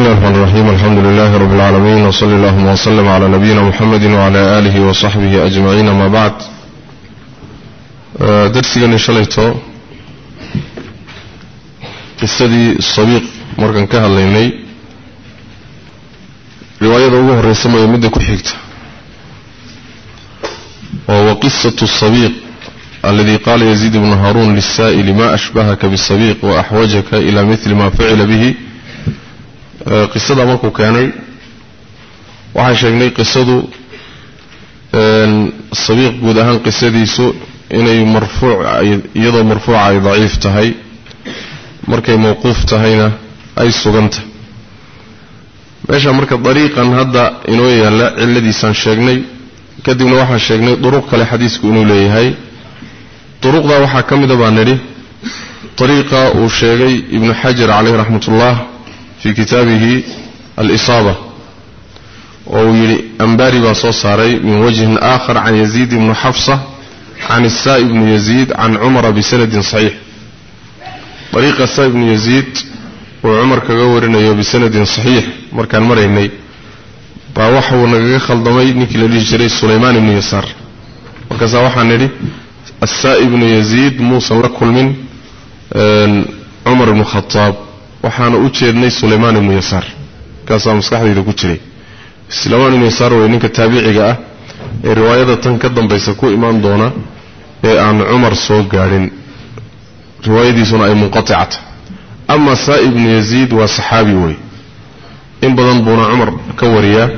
بسم الله الرحمن الرحيم. الحمد لله رب العالمين وصلى الله وسلم على نبينا محمد وعلى آله وصحبه أجمعين. ما بعد آه، درس إن شاء الله تو السدي الصبيق مركن كهل ليني. رواية روح رسمة يمد كحكت وهو قصة الصبيق الذي قال يزيد بن هارون للسائل ما أشبهك بالصبيق وأحوجك إلى مثل ما فعل به؟ Qisada markuu keenay waxaan sheegnay qisadu sabiiq guud ahaan qisadiisu inay marfuuc iyadoo marfuuca ay daciif tahay markay mawquuf tahayna ay sugantah meesha marka dariiqan hadda inoo yaalla cilladiisaan sheegnay kadibna waxaan sheegnay duruq kale xadiisku inuu leeyahay. Duruqdaa waxaa ka mida baan nidhi dariiqa uu sheegay ibnu xajar caleyh raxmatullah في كتابه الإصابة. وويلي أنباري باسو من وجه آخر عن يزيد بن حفصة عن السائب بن يزيد عن عمر بسند صحيح. طريق السائب بن يزيد وعمر كغورنا بسند صحيح. مركان مريني باوحو نغيخ الضمي نكلا لجري سليمان بن يسار. وكذا وحا نري الساء بن يزيد موسى وركل من آه، عمر بن المخطاب waxaana u jeednay sulaymaan ibnu yasaar kaasaa maskaxdayda ku jiray sulaymaan ibnu yasaar wey ninka taabiciga ah ee riwaayada tan ka dambaysa ku imaan doona ee aan cumar soo gaadhin riwaayadiisuna ay munqaticata ama saa ibnu yaziid waa saxaabi wey in badan buuna cumar ka wariyaa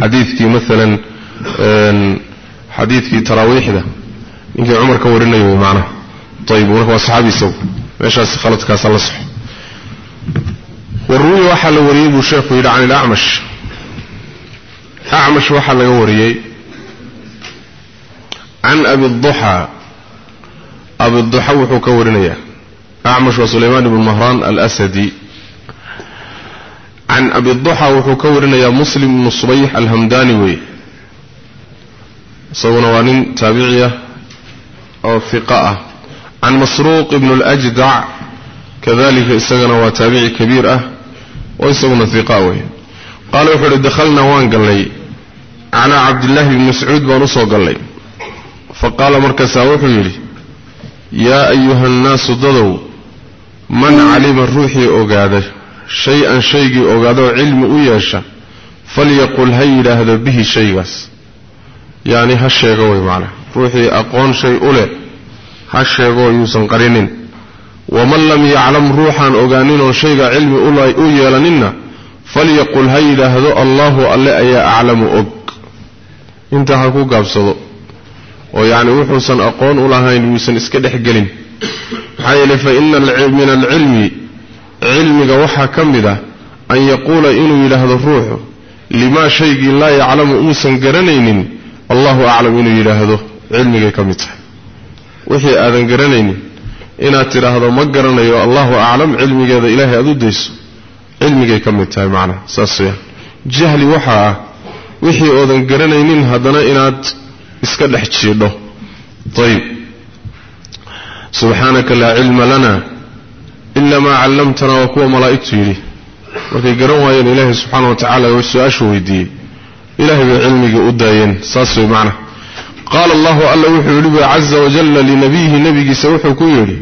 xadiidkii maalan xadiidkii taraawiixda ninkii cumar ka warinaya wey macnaha ayib marka waa saxaabi isagu meeshaas khaladkaasa la soxo والروي وحل وريه بشيخ ويدا عن الأعمش أعمش وحل وريه عن أبي الضحى أبي الضحى وحوك ورنية أعمش وسليمان بن مهران الأسدي عن أبي الضحى وحوك ورنية مسلم مصبيح الهمداني وي صونوانين تابعية أو ثقاء عن مسروق بن الأجدع kadalika isagana waa taabici kabiir ah oo isaguna hiqa wey qaala wuxuu uhi dakhalnaa waan gallay calaa cabdillahi bni mascuud baan usoo gallay faqaala markaasaa wuxuu yidhi yaa ayuha nnaasu dadow man calima ruuxii ogaada shay-an shaygii ogaadaoo cilmi u yeesha falyaqul ha yidhaahdo bihi shaygaas yacni ha sheego way macnaa ruuxii yeelaninna falyaqul ha yidhaahdo allaahu alle ayaa aclamu og intaa ha ku gaabsado oo yacni wuxuusan aqoon u lahayn yuusan iska dhex gelin maxaa yeeley fa ina min alcilmi cilmiga waxaa ka mid ah an yaquula inuu yidhaahdo ruuxu limaa shaygii laa yaclamu uusan garanaynin allahu aclam inuu yidhaahdo cilmigay ka mid tahay wixii aadan garanaynin ilaahay aad u dayso cilmigay ka mid tahay macnaha saas weyaan jahli waxaa ah wixii oodan garanaynin haddana inaad iska dhex jiidho ayib subxaanaka laa cilma lana ila maa callamtana waa kuwa malaa'igtu yidhi markay garan waayeen ilaahay subxaana wa tacala su-aashu weydiiyey ilahay bay cilmigii u daayeen saas way macna qaala allahu alla wuxuu yidhi ba caza wajalla linabiyihi nebigiisa wuxuu ku yidhi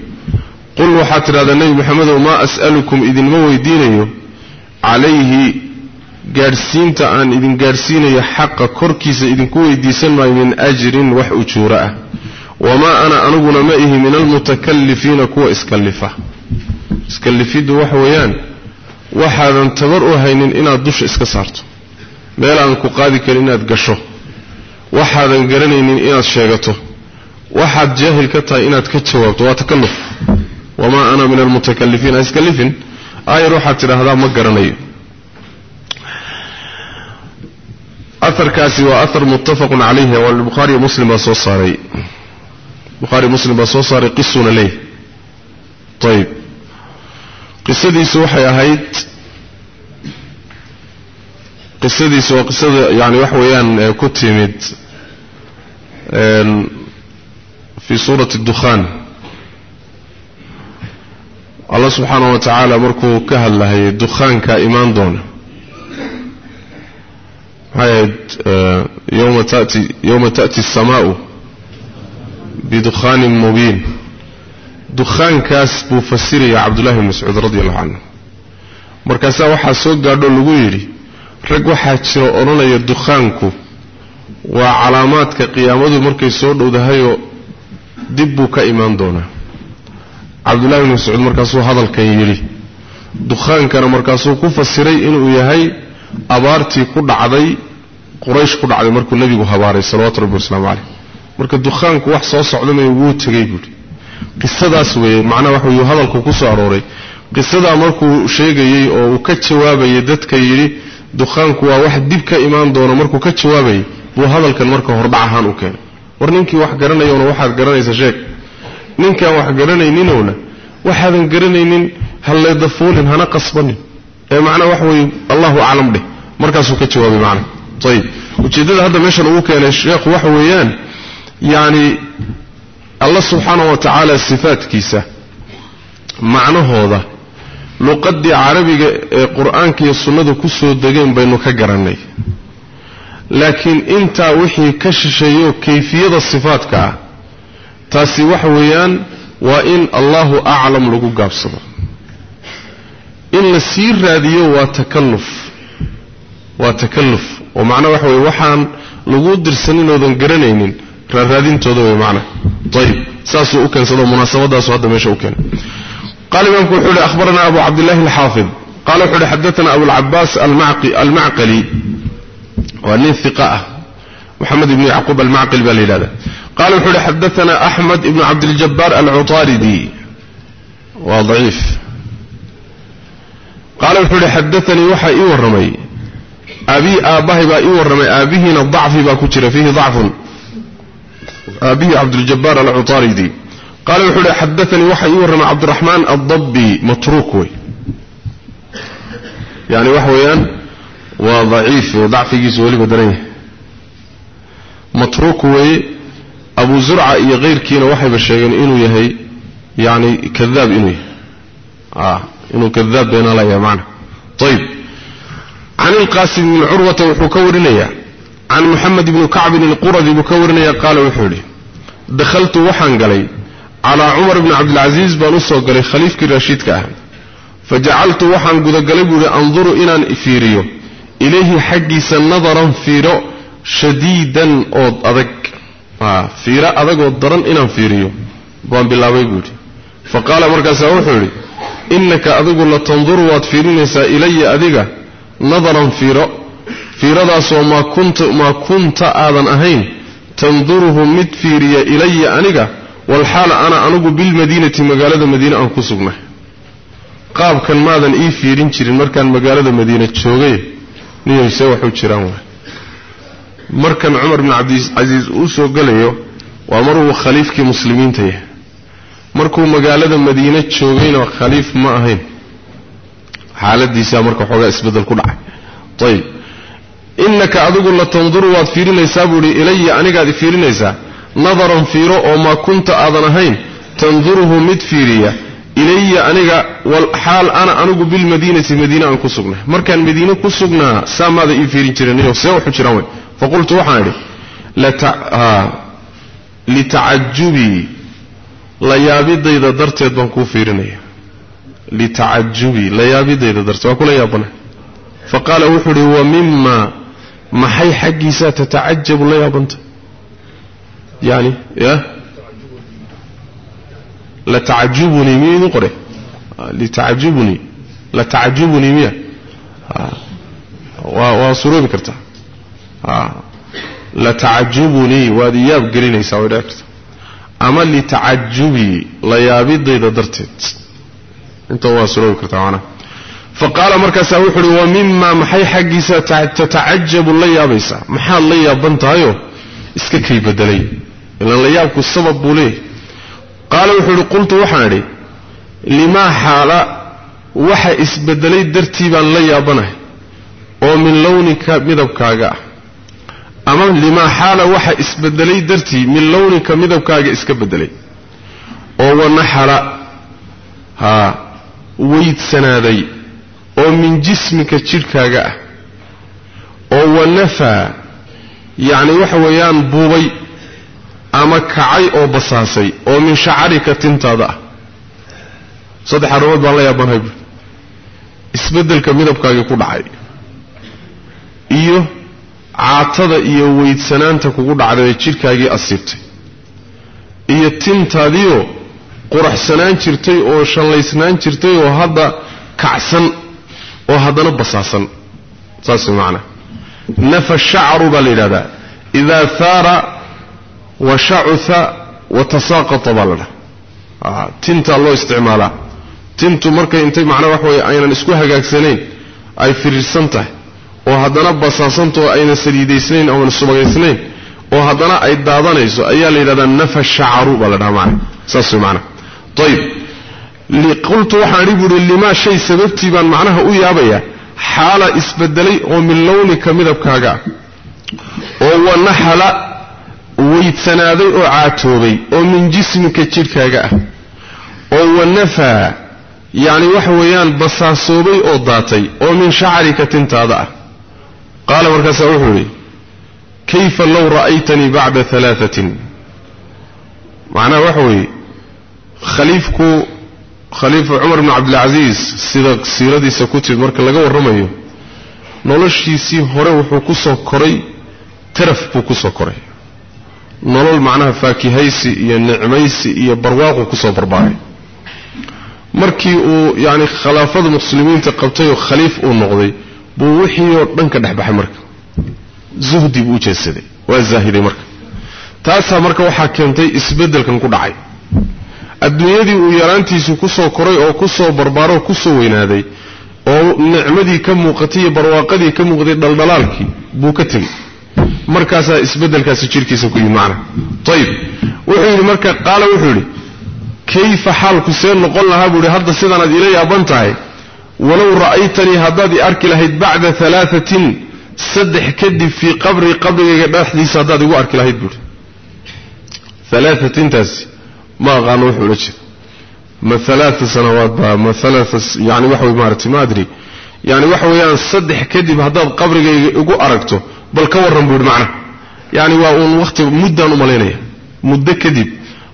calayhi gaadhsiinta aan idin gaadhsiinayo xaqa korkiisa idinku weydiisan maayo min ajrin wax ujuuro ah wamaa ana aniguna ma ihi min almutakallifiina kuwa iskallifa iskallifiddu waxa weeyaan waxaadan tabar u haynin inaad dusha iska saarto meel aan ku qaadi karin inaad gasho waxaadan garanaynin inaad sheegato waxaad jaahil ka tahay inaad ka jawaabto waa takalluf وما أنا من المتكلفين. أسكلفين أي روحة ترى هذا مقرني أثر كاسي وأثر متفق عليه والبخاري مسلم صوصاري بخاري مسلم صوصاري قصنا ليه. طيب. قصة دي سوحة يا هيت قصة دي سوحة قصة يعني وحويان كتمت في سورة الدخان. Hadlahayay dukhaanka imaan doona maxay ahayd yowma tati yowma ta'ti asamaa'u bidukhaanin mubiin dukhaankaas buu fasiraya cabdullahi bn mascuud radi allahu canhu markaasaa waxaa soo gaadho lagu yidhi rag waxaa jira odhanaya dukhaanku waa calaamaadka qiyaamadu markay soo dhowdahayoo dib buu ka imaan doonaa cabdullahi bn mascuud markaasuu hadalkan yidhi. Dukhaankana markaasuu ku fasiray inuu yahay abaartii ku dhacday quraysh ku dhacday markuu nebigu habaaray salawatu rabbi wasalaamu caleyh marka dukhaanku wax soo socdanay wuu tegey buuhi qisadaas weeye macnaha waxa weye hadalku ku soo arooray. Qisadaa markuu sheegayey oo uu ka jawaabayay dadka yidhi dukhaanku waa wax dib ka imaan doono markuu ka jawaabayay buu hadalkan marka hordhac ahaan u keenay. War ninkii wax garanayowna waxaad garanaysa sheeg ninkaan wax garanayninowna waxaadan garanaynin halleedafuulin hana qasbanin. Ee macnaha waxa weeye allahu aclam dheh markaasuu ka jawaabay macnaha ayib ujeeddada hadda meeshan ugu keenay sheekhu waxa weeyaan yacni allah subxaana wa tacaala macnahooda luqaddii carabiga ee qur'aanka iyo sunnadu ku soo degeen baynu ka garannay. Laakiin intaa wixii ka shisheeyo kayfiyada sifaadka ah تاسي وحويان وإن الله أعلم لغو قابصبا إن السير راديو واتكلف واتكلف ومعنى وحوي وحان لغو درسنين وذن قرنينين راديين تودوي معنى طيب ساسو أكن صدو مناسبة داسو هذا ماشي أكن قال ما نكون حولي أخبرنا أبو عبد الله الحافظ قال حولي حدثنا أبو العباس المعقي المعقلي وأنين ثقاءه محمد بن عقوب المعقل بالإلادة قال وحول حدثنا أحمد بن عبد الجبار العطاردي. وضعيف قال وحول حدثني وحى إيو الرمي. أبي آباه با إيو الرمي. أبيهنا الضعف با كتر فيه ضعف. أبي عبد الجبار العطاردي. قال وحول حدثني وحى إيو الرمي. عبد الرحمن الضبي متروكوي يعني وحويان وضعيف وضعف يسولي بدريه متروكوي متروكوي أبو زرعة يغير كينا وحي بشيغان إنو يهي يعني كذاب إنوي آه إنو كذاب بين الله يا معنى طيب عن القاسم من عروة وحكورنية عن محمد بن كعب القرد وحكورنية قال وحولي دخلت وحن قلي على عمر بن عبد العزيز بنصه قلي خليف كي رشيد كأهم فجعلت وحن قد قلبه لأنظر إلى إفيريه إليه حقي سنظرا في رؤ شديدا أذك fiiro adagoo daran inaan fiiriyo. Baan bilaabay buu yidhi. Fa qaala markaasaa wuxuu yidhi innaka adigu la tanduru waad fiirinaysaa ilaya adiga. Nadaran fiiro fiiradaasoo maa kunta aadan ahayn tanduruhu mid fiiriya ilaya aniga walxaal ana anigu bilmadiinati magaalada madiine aan ku sugnay. Qaabkan maadan ii fiirin jirin markaan magaalada madiine joogay niyoyse waxu jiraan waay markan cumar bn cabdicasiis uu soo gelayo waa maruu khaliifkii muslimiinta yahay. Markuu magaalada madiine joogayna khaliif ma ahayn. Xaaladiisaa marka xoogaa isbeddel ku dhacay. Ayib innaka adigu la tanduru waad fiirinaysaa buu ihi ilaya anigaad i fiirinaysaa. Nadaran fiiro oo maa kunta aadan ahayn tanduruhu mid fiiriya markaan madiine ku sugnaa saa maada ii fiirin jiraniyo see waxu jiraan wey faqultu waxaan idhi litacajubii la yaabidayda darteed baan kuu fiirinaya litacajubii la yaabidayda darteed waa kula yaabana fa qaala wuxuu uhi wa mima maxay xaggiisaa tatacajabu la yaabanta yani ya latacajubunii miya idin qore litacajubunii latacajubunii miya waa waa suroobi kartaa latacajubunii waad iyaab gelinaysaa way dhici kartaa ama litacajubii la yaabidayda darteed inta waa suroobi kartaa macnaha fa qaala markaasaa wuxu uhi wa mima maxay xaggiisa tatacajabu la xaala waxa isbedelay dartii baan la yaabanahay oo min lownika midabkaaga ah ama limaa xaala waxa isbedelay dartii min lownika midabkaaga iska bedelay oo wanaxala haa weydsanaaday oo min jismika jidhkaaga ah oo wanafaa yacni waxa weeyaan buubay ama kacay oo basaasay oo min shacarika tintaada ah saddex arrimood baan la yaabanhay isbeddelka midabkaagii ku dhacay iyo caatada iyo weydsanaanta kugu dhacday jidhkaagii asiibtay iyo tintaadiioo quraxsanaan jirtay oo shallaysnaan jirtay oo hadda kacsan oo haddana basaasan saas way macnaa nafa shacru baa la yidhahdaa idaa haara macnaa wax weeye aynan isku hagaagsanayn ay firirsan tahay oo haddana basaasanta oo aynan saliidaysnayn ooan subagaysnayn oo haddana ay daadanayso ayaa la yidhahdaa nafa shacaru baa la dhaha macna saas way macnaa ayib qultu waxaan idhi buuhi limaa shay sababtii baan macnaha u yaabayaa xaala isbedelay oo min lownika midabkaaga ah oo wanaxala jismika jidhkaaga ah oo wanafaa yacni waxa weeyaan basaasoobay oo daatay oo min shacarika tintaada ah qaala markaasaa wuxuu idhi kayfa low ra'aytanii bacda alaaatin macnaha waxa weeye khaliifku khaliifa cumar bnu cabdilcasiis sida siiradiisa ku timid marka laga warramayo noloshiisii hore wuxuu ku soo koray taraf buu ku soo koray barbaaray markii uu yacni khilaafada muslimiinta qabtay oo khaliif uu noqday buu wixii oo dhan ka dhexbaxay marka zuhdi buu u jeedsaday waa zaahiday marka taasaa marka waxaa keentay isbeddelkan ku dhacay adduunyadii uu yaraantiisu kusoo koray oo kusoo barbaaro oo kusoo weynaaday oo nicmadii ka muuqatay iyo barwaaqadii ka muuqatay dhaldhalaalkii buu ka tegey ayib wuxuu yidhi marka qaala wuxuu yidhi kayfa xaalku see noqon lahaa buu yidhi hadda sidaanaad ila yaaban tahay walow ra'aytanii haddaad i arki lahayd bacda alaatin saddex kadib fii qabrii qabrigayga dhexdiisa haddaad igu arki lahayd buuhi alaatintaasi ma aqaano wuxuu ula jeeda ma alaaa sanawaad ba ma alaa yani waxa way maarata ma adri yani waxa weeyaan saddex kadib haddaad qabrigayga igu aragto wakhti muddaan u malaynaya muddo kadib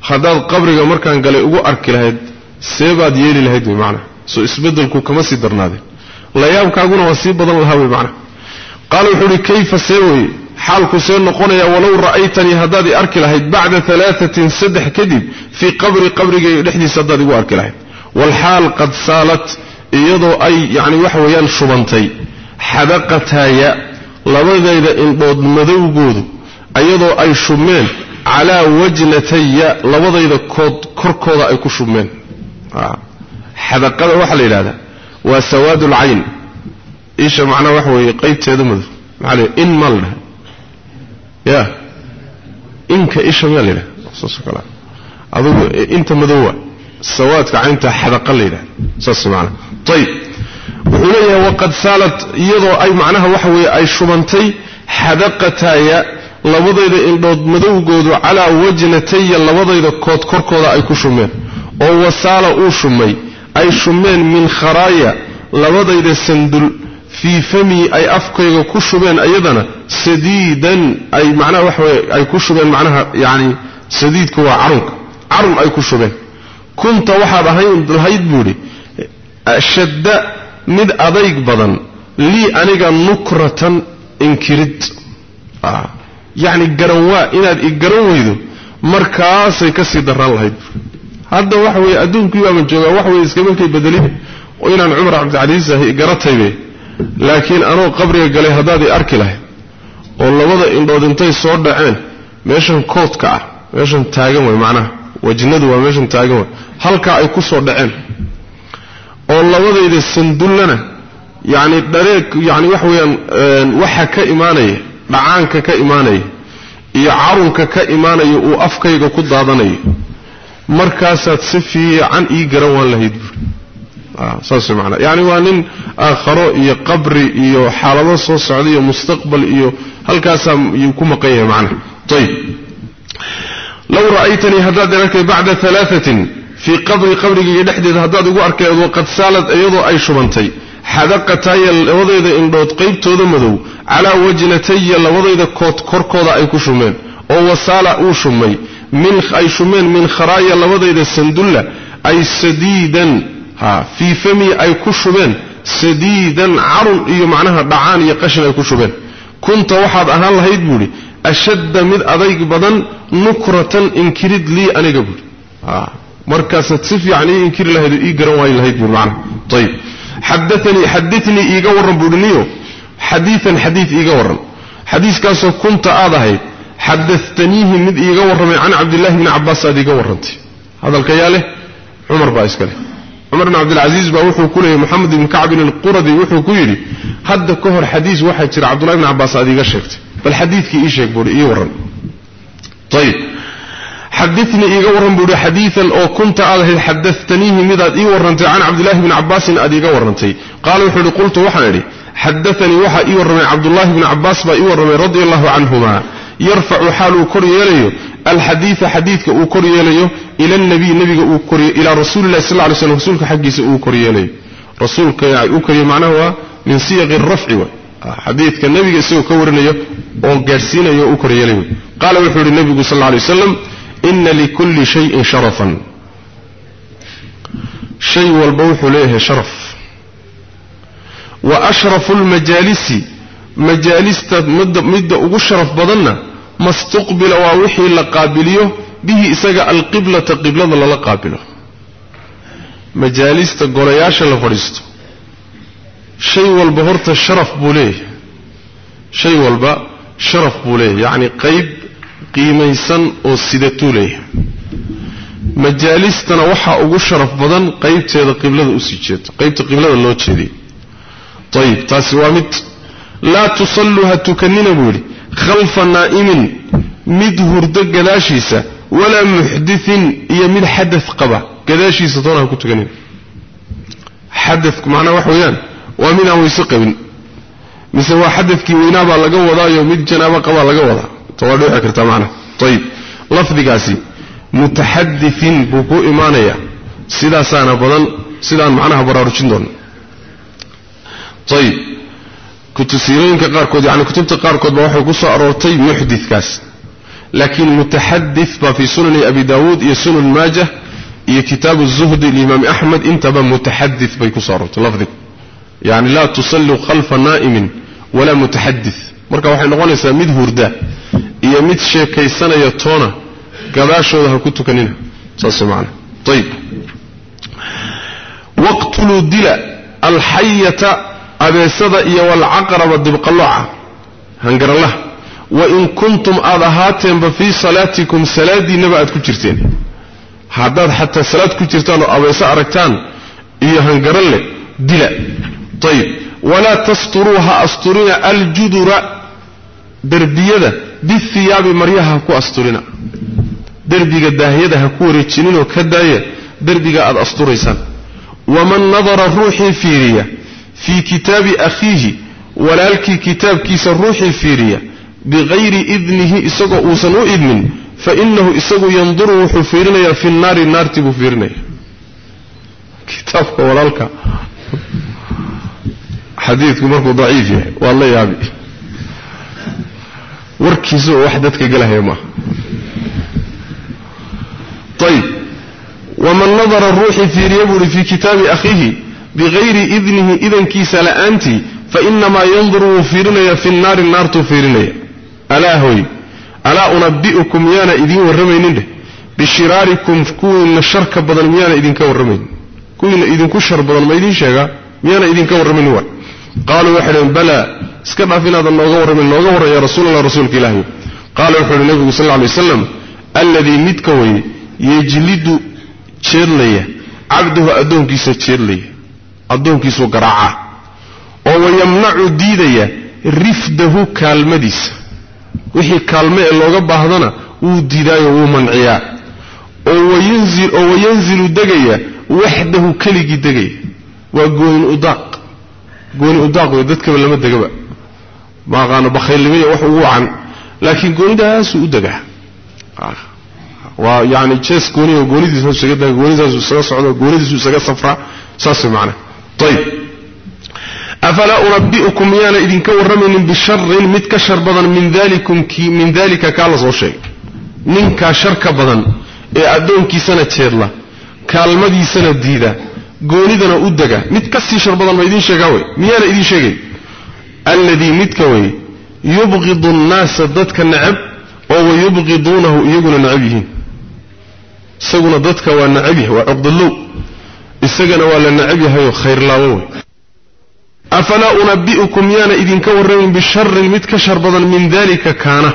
haddaad qabriga markaan galay ugu arki lahayd see baad yeeli lahayd wey macnaha soo isbeddelku kama sii darnaadeen layaabkaaguna waa sii badan lahaa wey macnaha qaala wuxuu uhi kayfa see weye xaalku see noqonaya walow ra'aytanii haddaad i arki lahayd bacda alaatin saddex kadib fii qabri qabrigayga dhexdiisa haddaad igu arki lahayd waalxaal qad saalat iyadoo ay yacni waxa weeyaan shubantay xadaqataaya لبدايدا إن بود مذو بود أيضا أي شمين على وجنتي لبدايدا كود كركودا أي كشمين هذا قد وحل إلى هذا وسواد العين إيش معنى وحوي قيت هذا مذ عليه إن مل يا إنك إيش مل له صص كلام أظن أنت مذوع سوادك عينته حرق الليلة له صص معنى طيب wuxuu leeyahay waqad saalat iyadoo ay macnaha waxa weeye ay shubantay xadaqataaya labadayda indhood madowgoodu calaa wajnataya labadayda kood korkooda ay ku shumeen oo wasaala uu shumay ay shumeen min kharaaya labadayda sandul fii famii ay afkayga ku shubeen ayadana sadiidan ay macnaha waxa weye ay ku shubeen macnaha yacni sadiidka waa carunka carun ay ku mid adayg badan lii aniga nukratan inkirid. Yacni garan waa inaad i garan weydo markaasay ka sii darraan lahayd. Hadda waxa weeye adduunkii baaban joogaa wax weye iskamalkay bedelin oo inaan cumar cabdicasiis ahay garataybe laakiin anoo qabriga galay haddaad i arki lahayd oo labada indhood intay soo dhaceen meeshan koodka ah meeshan taagan way macnaha wajnadu waa meeshan taagan way halkaa ay ku soo dhaceen dhacaanka ka imaanaya iyo carunka ka imaanaya uu afkayga ku daadanayo markaasaad si fiican ii garan waan lahayd buuri saas maanaa yacni waa nin aakharo iyo qabri iyo xaalado soo socda iyo mustaqbal iyo halkaasaa yuu ku maqan yahay macnaha ayib low ra'aytanii haddaad arkay bacda alaatin qabri qabrigaiyo dhexdeeda haddaad igu arkeed waqad saalad iyadoo ay shubantay xadaqataya labadeeda indhood qaybtooda madow calaa wajnataya labadayda kood korkooda ay ku shumeen oo wasaala uu shumay ay shumeen min kharaaya labadayda sandulla ay sadiidan ha fii fami ay ku shubeen sadiidan carun iyo macnaha dhacaan iyo qashin ay ku shubeen kunta waxaad ahaan lahayd buuhi ashadda mid adayg badan nukratan inkirid lii aniga buuhi buui macnaha ayib xadaanii xadinii iiga warran buuhi niyo xadiian xadiid iiga warran xadiiskaasoo kunta aad ahayd xadataniihi mid iiga warramay can cabdillahi bni cabbaas aad iiga warrantay hadalka yaa leh cumar baa iska leh cumar bn cabdilcasiis baa wuxuu ku leeyay moxamed ibni kacbin alquradi wuxuu ku yidhi hadda ka hor xadiis waxaa jira cabdullahi bni cabbaas aad iiga sheegtay bal xadiidkii ii sheeg buuhi ii warran ayib xadiian oo kunta aad ahayd xadataniihi midaad ii warrantay can cabdillahi bni cabbaasin aad iiga warrantay qaala wuxuu ihi qultu waxaan idhi xadaanii waxaa ii warramay cabdullaahi bni cabbaas baa ii warramay radia allahu canhuma yarfacu xaal uu kor yeelayo alxadiida xadiidka uu kor yeelayo ila nabiy nabiga ilaa rasuulilahi sal ly slm rasuulka xaggiisa uu kor yeelayo rasuulka u koriye macnaha waa min siyaqi rafci way xadiidka nebiga isagoo ka warinayo oo gaadhsiinayo oo u kor yeelay wey qaala wuxuu yihi nebigu sal lla alay إن لكل شيء شرفا. شيء والبوح ليه شرف. وأشرف المجالس مجالس مد مد وشرف بدلنا. استقبل ووحي لقابليه به إسجع القبلة قبلة الله لقابله. مجالس تجرياش الفريست شيء والبهرت الشرف بوليه. شيء والبا شرف بوليه. يعني قيب qaybteeda qiblada usii jeedo qaybta qiblada loo jeediy ayib taasi waa mid laa tusalluu ha tukanina buu yidhi khalfa naa'imin mid hurdo gadaashiisa walaa muxdithin iyo mid xadad qaba gadaashiisa toona ha ku tukanina xadadku macnaha wax weeyaan waa mid aan weyse qabin mise waa xadadkii weynaabaa laga wadaayo mid janaabo qabaa laga wadaa تواضيع كرت معنا. طيب لفظ قاسي. متحدثين بكو إيمانيا. سلا سانا بدل سلا معنا برارو شندون طيب كنت سيرين كقار كود يعني كتبت قار كود بروح قصة أروتي محدث كاس لكن متحدث با في سنن أبي داود يا سنن ماجه يا كتاب الزهد الإمام أحمد أنت با متحدث بيكو صاروت. يعني لا تصلوا خلف نائم ولا متحدث. Marka waxay noqonaysaa mid hurda iyo mid sheekaysanaya toona gadaashooda ha ku tukanina saas maana ayib waqtuluu dila alxayata abeesada iyo walcaqraba dibqallooca hangaralaha wain kuntum aad ahaateenba fii salaatikum salaadiinnaba aad ku jirteen haddaad xataa salaad ku jirtaan oo abeeso aragtaan iyo hangaralle dila ayib walaa tasturuu ha asturina aljudura derbiyada bihiyaabi maryaha ha ku asturina derbiga daahyada ha ku wareejininoo ka daaya derbiga aad asturaysaan waman nadara ruuxii fiiriya fii kitaabi akhiihi walaalkii kitaabkiisa ruuxii fiiriya bikayri idnihi isagoo uusan u idmin fa inahu isagu yanduru wuxuu fiirinayaa fi nnaari naartii buu fiirinaya kitaabka walaalka xadiidku markuu daciif yahay waad la yaabi ayib waman nadara ruuxii fiiriya buuhi fii kitaabi akhiihi bikayri idnihi idankiisa la'aantii fainamaa yanduru wuu fiirinayaa fi nnaari naartuu fiirinaya alaa hoy alaa unabi'ukum miyaana idiin warramaynin dheh bishiraarikum kuwiina sharka badan miyaana idinka warramaynin kuwiina idinku shar badan ma idiin sheegaa miyaana idinka warramaynin wa qaaluu waxay dhaheen balaa warran yaa rasuulallah rasuulka ilaahi qaala wuxuu uhi nebigu sal lla alay waslam alladii midka weye yejlidu jeedlaya cabdahu addoonkiisa jeedlaya addoonkiisuu garaacaa oo wayamnacu diidaya rifdahu kaalmadiisa wixii kaalme ee looga baahdana wuu diidaayo wuu manciyaa oo wayanzilu degaya waxdahu keligii degaya waa goonin udaaq gooni udaaq wey dadkaba lama degaba wax ugu wacan laakiin goonidaasuu u degaa waa yani jees gooni oo goonidiisu isaga daga goonidaasu isaga socdo goonidiisu isaga safraa saas macna ayib afalaa unabi'ukum miyaana idinka warramaynin bisharin mid ka shar badan min dalikum min dalika kaa la soo sheegay ninkaa shar ka badan ee addoonkiisana jeedla kaalmadiisana diida goonidana u dega mid ka sii shar badan ma idiin sheegaa wey miyaana idiin sheegay الذي متكوي يبغض الناس ضدك النعب وهو يبغضونه يقول نعبه. سقنا ضدك ونعبه وعبدالله السقنا ولا نعبه خير الله أفلا أنبئكم يانا إذن كورين بالشر المتكشر بضل من ذلك كان.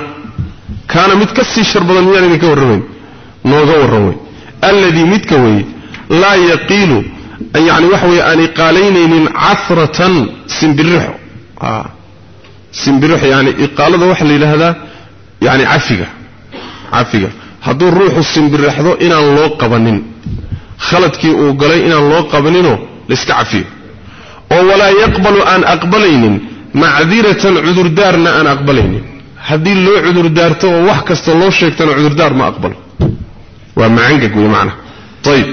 كان متكسي الشر بضل يانا إذن كورين نوغو الروي الذي متكوي لا يقيل يعني وحوي أن قالين من عثرة سنبرحه آه. سنبروح يعني يقال ذا وحلي لهذا يعني عفقة عفقة هذو الروح السنبر لحظو إنا الله قبنين خلط كي أقلي إنا الله قبنينو لاستعفيه ولا يقبل أن أقبلين معذرة عذر دارنا أن أقبلين هذي اللي عذر دارته وحكست الله شيكتنا عذر دار ما أقبل ومعنك قولي معنا طيب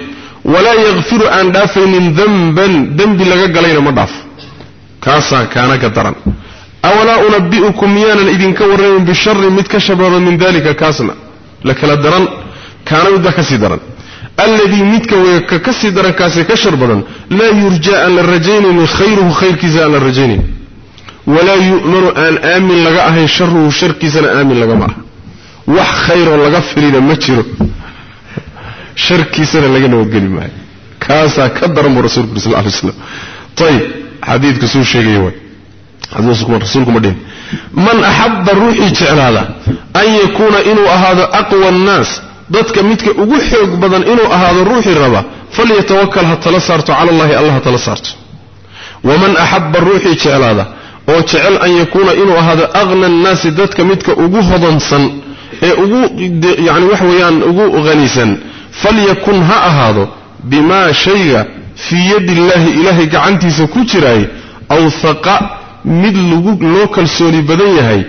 ولا يغفر أن دافين ذنبا ذنب لغا قلينا ما دافه ma dhaafo kaasaa kaana ka daran awalaa unabi'ukum miyaanan idinka warramayn bisharin mid ka shababa min dalika kaasna la kala daran kaana midba ka sii daran alladii midka wey ka ka sii darankaasi ka shar badan laa yurjaa aan la rajaynaynin khayruhu khayrkiisa aan la rajaynayn walaa yu'manu aan aamin laga ahayn sharuhu sharkiisana aamin lagama aha wax khayroo laga filina man axabba ruuxii jeclaada an yakuuna inuu ahaado aqwa annaas dadka midka ugu xoog badan inuu ahaado ruuxii raba falyatawakal ha tala saarto cala allahi alla ha tala saarto waman axabba ruuxii jeclaada oo jecel an yakuuna inuu ahaado aqna annaasi dadka midka ugu hodansan ee ugu yani wax weeyaan ugu hanisan falyakun ha ahaado fii yadi illaahi ilaahay gacantiisa ku jiraay awhaqa mid loo kalsooni badan yahay.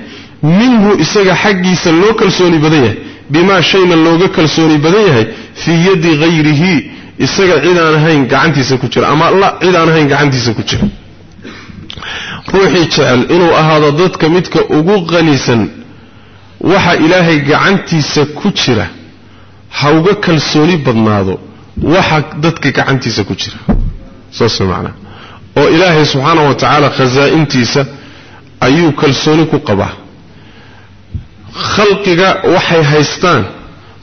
Minhu isaga xaggiisa loo kalsooni badan yahay. Bimaa shayna looga kalsooni badan yahay fii yadi hayrihi isaga cidaan ahayn gacantiisa ku jira. Ama alla cid aan ahayn gacantiisa ku jira. Ruuxii jecel inuu ahaado dadka midka ugu qanisan waxa ilaahay gacantiisa ku jira ha uga kalsooni badnaado ayuu kalsooni ku qabaa khalqiga waxay haystaan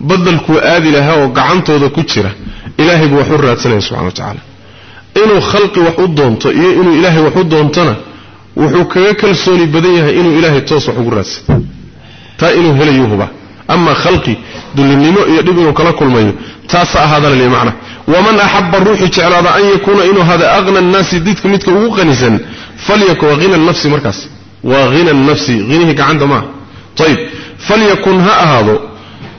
badalkuu aadi lahaa oo gacantooda ku jira ilaahay buu wax u raadsanaya subxana wa tacaala inuu khalqi wax u doonto iyo inuu ilaahay wax u doontona wuxuu kaga kalsooni badan yahay inuu ilaahay toos wax ugu raadsado taa inuu helayu huba أما خلقي دلنيمو يدبنو كلكل ميو تاسع هذا للمعنى ومن أحب الروح تعالى أن يكون إنه هذا أغنى الناس ديتك ميتك وغنزا فليكو غنى النفس مركز. وغنى النفس غنيه كعند ما. طيب فليكن ها هذا.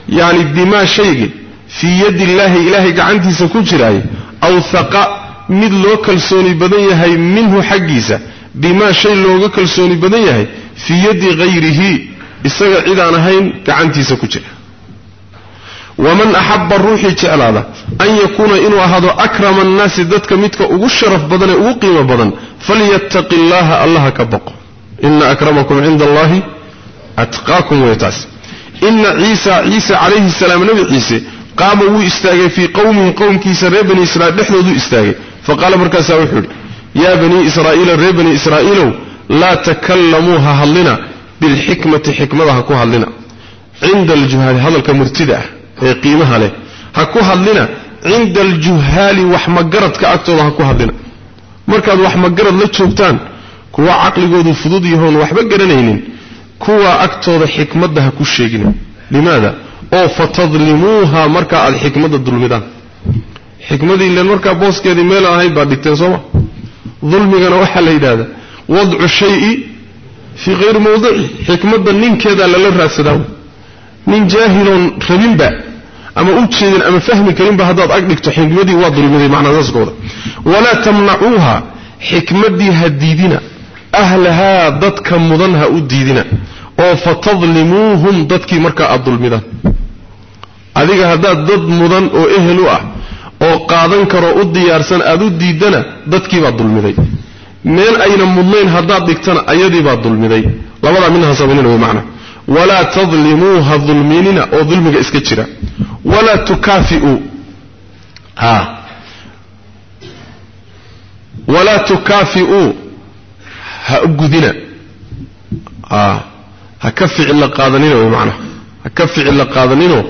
يعني الدماء شيء في يد الله إلهي كعندي سكون شرائي. أو ثقاء من لوكل سوني بديه منه حقيسة. بما شيء لوكل سوني بديه في يد غيره. إسجا إذا نهين كعنتي سكتش ومن أحب الروح يتألى أن يكون إن وهذا أكرم الناس ذاتك متك وشرف بدن وقيم بدن. فليتق الله الله كبق. إن أكرمكم عند الله أتقاكم ويتاس. إن عيسى عيسى عليه السلام نبي عيسى قام ويستاج في قوم قوم كيسى ربني إسرائيل نحن ذو استاج فقال بركاته يا بني إسرائيل ربني إسرائيل لا تكلموها هلنا xikmada ha ku hadlina cinda aljuhaali hadalka murtida ah ee qiimaha leh ha ku hadlina cinda aljuhaali wax magaradka agtooda ha ku hadlina markaad wax magarad la joogtaan kuwa caqligoodu fudud yahoon waxba garanaynin kuwa agtooda xikmadda ha ku sheegina limaada oo fatadlimuuha markaa aad xikmadda dulmidaan xikmadii ilan markaa booskeedii meelaan lala raadsadaa nin jaahiloon rabinba ama u jeedin ama fahmi karinba haddaad ag dhigto xikmadii waa dulmiday macnaasaaskooda walaa tamnacuuha xikmaddii ha diidina ahlahaa dadka mudan ha u diidina oo fatadlimuuhum dadkii markaa aad dulmidaan adiga haddaad dad mudan oo ehel u ah oo qaadan karoo u diyaarsan aad u diiddana dadkiibaad dulmiday samaynina wey macna walaa tadlimuu ha dulminina oo dulmiga iska jira walaa tukaafi'uu ha walaa tukaafi'uu ha gudina ha ka ficil la qaadanina wey macnaha ha ka ficil la qaadaninoo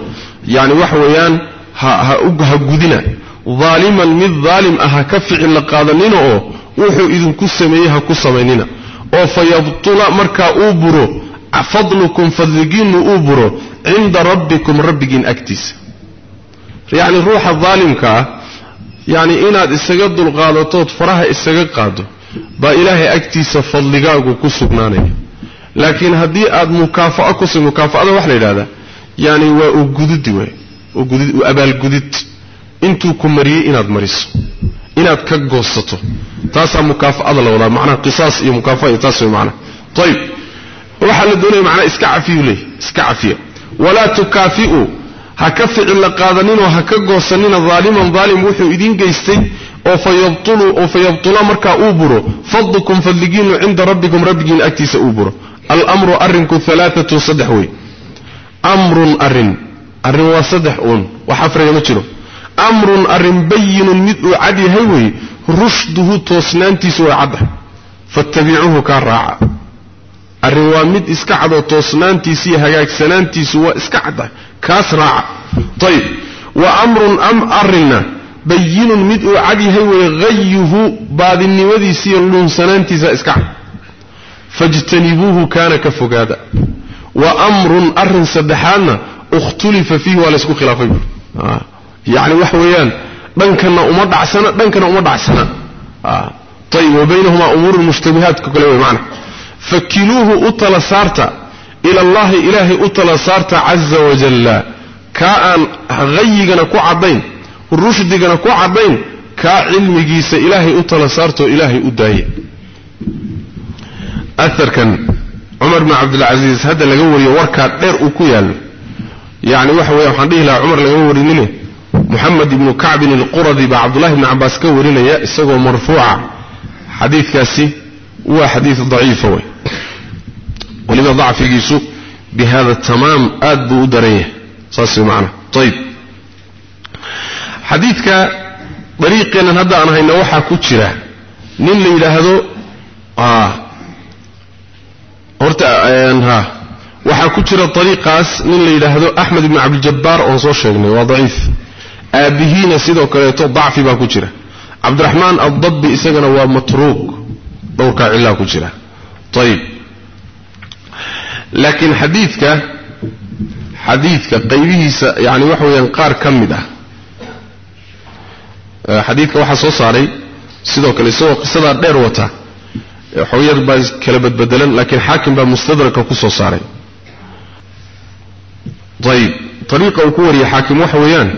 yani waxa weeyaan ha gudina daaliman mid daalim ah ha ka ficil la qaadanina oo wuxuu idinku sameeyey ha ku samaynina. oo fa yabtula markaa uu buro fadlukum fadligiinnu uu buro cinda rabbikum rabbigiin agtiisa. Yacni ruuxa daalimka ah yacni inaad isaga dulqaadatood faraha isaga qaado baa ilaahay agtiisa fadligaagu ku sugnaanaya. Laakiin haddii aad mukaafa'a ku mukaafa'ada waxa la yidhahdaa yani waa ugududi u abaalgudid intuu ku mariyey inaad mariso way macnaha ayib waxaa la doonaya macnaha iska cafiyu leeyahy iska cafiya walaa tukaafi'uu ha ka ficil la qaadaninoo ha ka goosanina daaliman daalim wuxuu idiin geystay oo fa yabtula markaa uu buro fadlukum fadligiinu cinda rabbikum rabbigiin agtiisa uu buro almru arrinku alaaatun saddex wey amrun arrin arrin waa saddex uun wax afraga ma jiro أمر أرنبين مدء عدي هيوي رشده توسنانتي سوى عده فاتبعوه كالراعة. الرواميد إسكعد توسنانتي سي هكاك سنانتي سوى إسكعد كاسراعة. طيب وأمر أم أرنا بين مدء عدي هيوي غيه بعد النوذي سي اللون سنانتي سوى إسكعد. فاجتنبوه كان كفقادا. وأمر أرن سبحانا اختلف فيه ولا سكو خلافه. آه. يعني وحويان بنكنا أمضع سنة بنكنا أمضع سنة آه. طيب وبينهما أمور المشتبهات ككل معنا فكلوه أطل صارت إلى الله إله أطل سارتا عز وجل كأن غيقنا كوع بين الرشد جنا كوع بين كعلم جيس إله أطل صارت إله أداية أثر كان عمر بن عبد العزيز هذا اللي جوه يوركات غير أكويل يعني وحوي حديث عمر اللي جوه محمد بن كعب القردي بعبد الله بن عباس كورينا يا اسقو مرفوعه حديث كاسي هو حديث ضعيف هو ولما ضعف يسو بهذا التمام ادو دريه صار معنا طيب حديثك طريق أنا هدا أنا هنا وحا كتشرة جيرا نين لي آه أرتع انها وحا كتشرة طريق طريقاس نين لي لهدو احمد بن عبد الجبار اون سو وضعيف matruuk dhowrkaa cillaa ku jira ayib laakiin xadiidka xadiidka qaybihiisa yani waxa weeyaan qaar ka mid ah xadiidka waxaa soo saaray sidoo kale isagoo qisadaa dheer wata xooyar baa kala badbedelan laakiin xaakim baa mustadraka ku soo saaray ayib ariiqa uu ku wariyey xaakim waxa weeyaan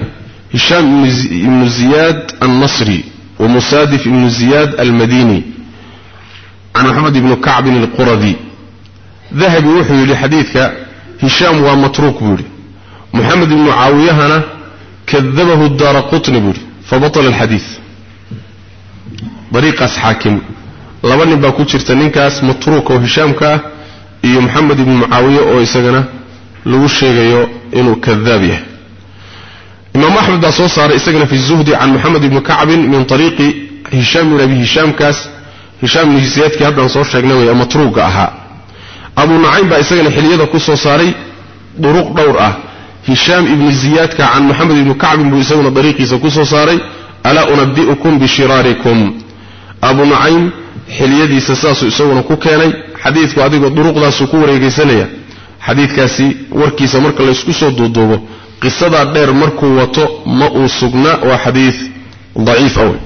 ziyaad almadini can maxamed ibnu kacbin alquradi dahabi wuxuu yidhi xadiidka hishaam waa matruuk buu yidhi moxamed ibnu caawiyahana kadabahu daara qutni buu yidhi fabatla alxadiid ariiqaas xaakim laba nin baa ku jirta ninkaas matruuk oo hishaamka ah iyo moxamed ibnu mucaawiye oo isagana lagu sheegayo inuu imaam axmed baa soo saaray isagana fi zuhdi can moxamed ibni kacbin min ariiqi hishaam bin abi hishaamkaas hishaam ibnu hisayaadkii haddaan soo sheegnay wey matruuga ahaa abu nacaym baa isagana xiliyada ku soo saaray duruq dhowr ah hishaam ibni ziyaadka can moxamed ibni kacbin buu isaguna dariiqiisa ku soo saaray alaa unabi'ukum bishiraarikum abu nacaym xiliyadiisa saasuu isaguna ku keenay xadiidku adigoo duruqdaasuu ku wareegaysanaya xadiidkaasi warkiisa قصة دير مركو وطو ما أوسقنا وحديث ضعيف أول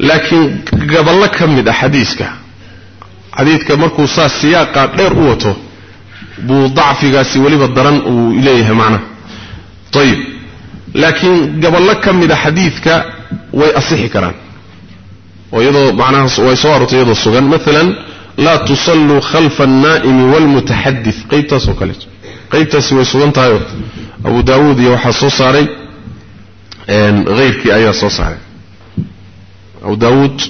لكن قبل لك هم ده حديثك حديثك مركو صار سياقة دير وطو بوضعف غاسي وليب الدران وإليه معنا طيب لكن قبل لك هم ده حديثك ويأصيحي كران ويضو معناها ويصورت يضو السقن مثلا لا تصلوا خلف النائم والمتحدث قيتا سوكالتو قيبتها سوى سوانتها أبو داود يوحى صوصاري غير كي أيها صوصاري أبو داود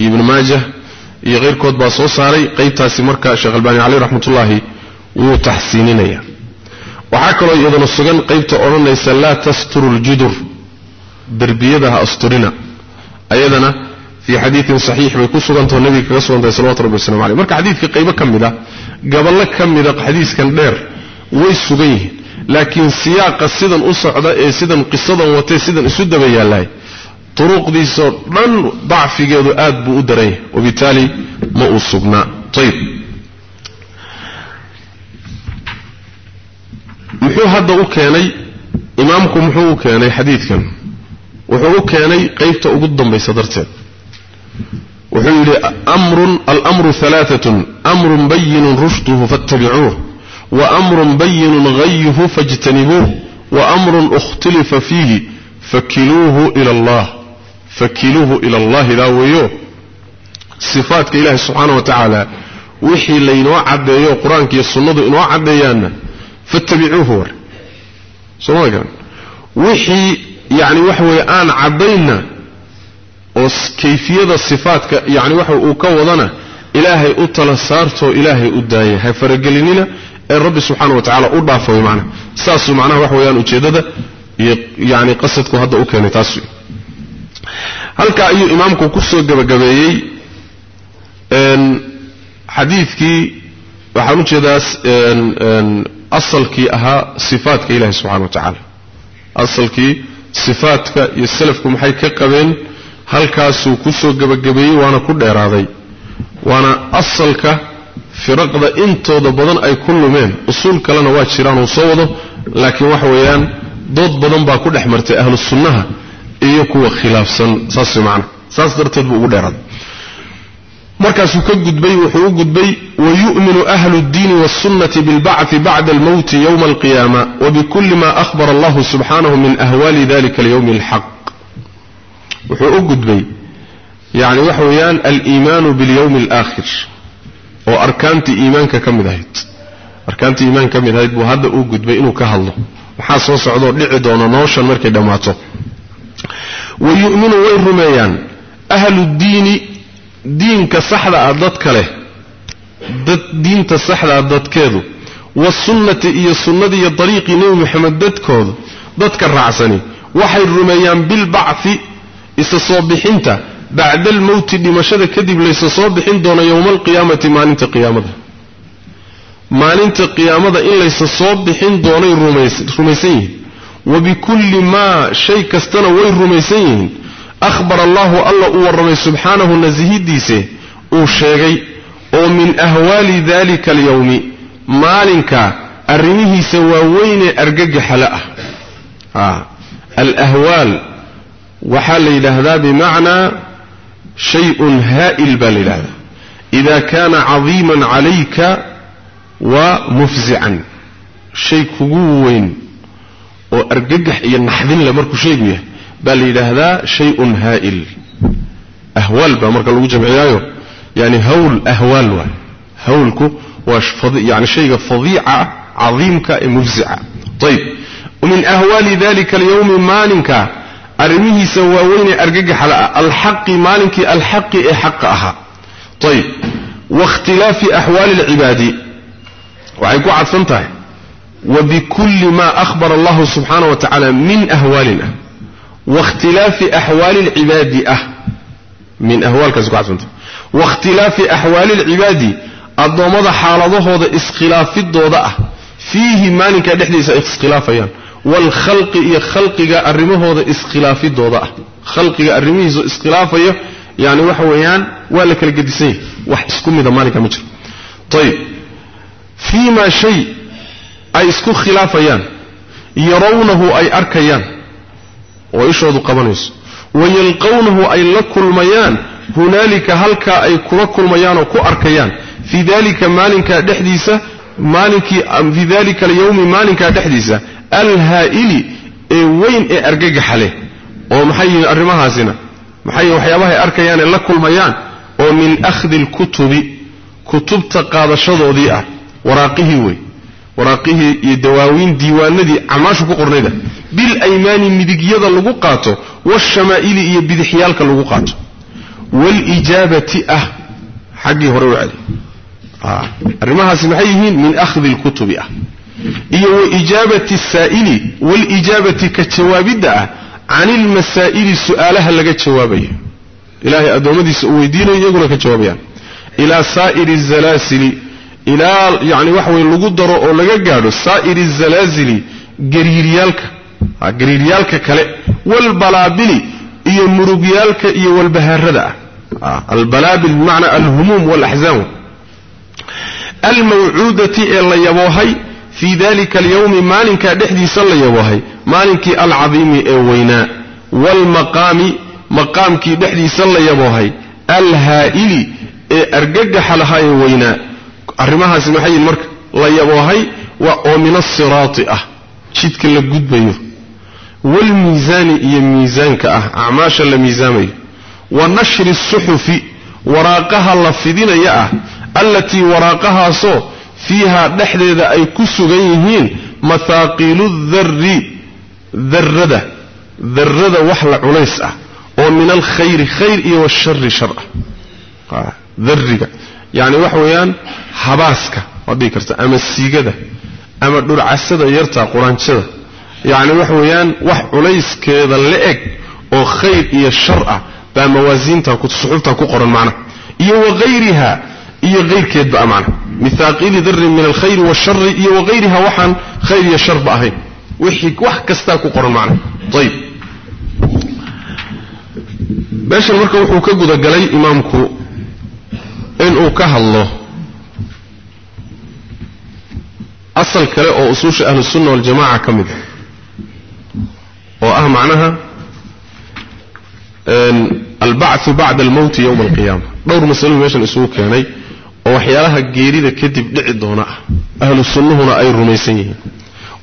ابن ماجه يغير كوتبا صوصاري قيبتها سمركة شغل باني عليه رحمة الله وتحسينينيا وحكرا أيضا الصغان قيبت أورن ليس لا تستر الجدر دربيدها أسترنا أيضا في حديث صحيح بيكسو أنت النبي كسو أنت صلوات ربي السلام عليه مركة حديث في قيبة كمدة قبل لك كمدة حديث كان دير ويسوغيه لكن سياق سيدا أصعد سيدا قصة وطي سيدا سيدا بيالله طرق دي سور من ضعف جيدو آد بأدريه وبالتالي ما أصبنا طيب محو هذا أكياني إمامكم محو أكياني حديث كان وحو أكياني قيبت أقضا بيصدرته وحو أمر الأمر ثلاثة أمر بين رشده فاتبعوه وأمر بين غيه فاجتنبوه وأمر اختلف فيه فكلوه إلى الله فكلوه إلى الله ذا ويوه صفات كإله سبحانه وتعالى وحي اللي نوع عديه قرآن كي الصنود نوع عديانا فاتبعوه هو. صلوه وحي يعني وحو الآن عدينا كيفية الصفات يعني وحو أكوضنا إلهي أطلسارتو إلهي أدائي هاي فرقليننا dhaafo way macnaha saasuu macnaha waxa weeyaan ujeeddada iyo yacni qasadku hadda u keenay taas wey halkaa ayuu imaamku kusoo gebagabeeyey xadiidkii waxaan ujeedaas asalkii ahaa sifaatka ilahi subxana wa tacaala asalkii sifaatka iyo salafku maxay ka qabeen halkaasuu kusoo gebagabeeyey waana ku dheeraaday waana asalka في رقبة انت ذا اي كل مين اصول كلنا واجران وصوضه لكن وحويان ضد بدن با احمرت أهل السنة ايكو خلاف سن ساس معنا ساس در تدبو قد ارد مركز كجد بي وحوق بي ويؤمن أهل الدين والسنة بالبعث بعد الموت يوم القيامة وبكل ما اخبر الله سبحانه من اهوال ذلك اليوم الحق وحوق بي يعني وحويان الايمان باليوم الآخر أركانتي إيمانك كم ذهيت أركانتي إيمانك كم ذهيت وهذا أوجد بينه كهله وحاسو صعدوا لعدونا نوشا مركي دماته ويؤمنوا ويرميان أهل الدين دين كصحر أعضتك له دين تصحر أعضتك له والسنة هي السنة هي الطريق نوم محمد دتك الرعسني وحي الرميان بالبعث إستصوب بحنته بعد الموت لمشهد كذب ليس صابح دون يوم القيامة ما ننت قيامة. ما ننت قيامة إن ليس صابح دون الرميسين وبكل ما شيء كستنا ويرميسين أخبر الله الله والرمي سبحانه النزيه ديسه. وشيغي ومن أهوال ذلك اليوم. ما ننك أرنيه سواوين أرقق حلأ آه. الأهوال. وحال إلى هذا بمعنى شيء هائل بالي لهذا إذا كان عظيما عليك ومفزعا. شيء كجوين وأرجح ينحذن لمركو شيء به بل شيء هائل. أهوال بأمرك الوجب عيايو يعني هول أهوال هولك يعني شيء فظيع عظيمك مفزع. طيب. ومن أهوال ذلك اليوم مانكه أرميه سوى وين أرجح لا الحق مالك الحق حقها طيب واختلاف أحوال العباد وعيكو عرفنته وبكل ما أخبر الله سبحانه وتعالى من أهوالنا واختلاف أحوال العباد أه من أهوالك عاد عرفنته واختلاف أحوال العباد الضمض حال وضع إسخلاف الضوضاء فيه مالك دحديث إسخلاف أيان والخلق إيه خلق جا أرمه هذا إسخلافي ضوضاء خلق جا أرمه هذا إسخلافي يعني وحويان ولك القديسين وحسكم إذا مالك مجر. طيب. فيما شيء أي إسكو خلافيان يرونه أي أركيان. ويشرد قبنيس. ويلقونه أي لك الميان هنالك هلك أي كرك الميان وكو أركيان. في ذلك مالك دحديثة مالك في ذلك اليوم مالك دحديثة alhaa'ili ee weyn ee argagaxa leh oo maxay yihiin arrimahaasina? Maxay waxyaabahay arkayaan ee la kulmayaan? Oo min akhdi alkutubi kutubta qaadashadoodii ah waraaqihii wey waraaqihii iyo dawaawiin diiwaanadii acmaashu ku qornayda. Bilaymaani midigyada lagu qaato waashamaa'ili iyo bidixyaalka lagu qaato. Waalijaabati ah xaggii hore u celi. Arrimahaasi maxay yihiin? Min akhdi lkutubi ah ka jawaabidda ah can ilmasaa'ili su'aalaha laga jawaabayo ilaahay addoommadiisa uu weydiinayo iyaguna ka jawaabayaan ilaa saa'iri zalaasili ilaa yani waxa weye lagu daro oo laga gaadho saa'iri zalaasili gariiryaalka gariiryaalka kale walbalaabili iyo murugyaalka iyo walbahaarada ah albalaabil bimacnaa alhumuum walaxzaan almawcuudati ee la yaboohay fii dalika alyawmi maalinkaa dhexdiisa la yaboohay maalinkii alcadiimi ee weynaa waalmaqaami maqaamkii dhexdiisa la yaboohay alhaa'ili ee argagaxa lahaa ee weynaa arrimahaasi maxay yihin marka la yaboohay waa oo min asiraati ah jidka la gudbayo waalmiisaani iyo miisaanka ah acmaasha la miisaamayo wa nashri فيها دحدة أي كسوغيهين مثاقيل الذر ذرة ذرة وحل عليسة ومن الخير خير والشر شر ذرة يعني وحويان حباسك وبيكرت أما السيقة أما الدور عسد يرتع قرآن شر يعني وحويان وح عليس كذا لأك وخير إيا الشر بموازين تركوا تسعوا تركوا قرآن معنا. إيا وغيرها إيا غير كذا معنا. مثاقيل ذر من الخير والشر وغيرها وحن خير يا الشر بأهي. وحك وحك استاكو قرن معنى طيب. باش المركة وحكو كقودة قلي إمامكو إن أوكه الله أصل كلا أو أصوش أهل السنة والجماعة كمد. وأه معناها البعث بعد الموت يوم القيامة. دور مسلم باش الأسوك يعني oo waxyaalaha geerida kadib dhici doona. Ah ahlu sunnuhuna ay rumaysan yihiin.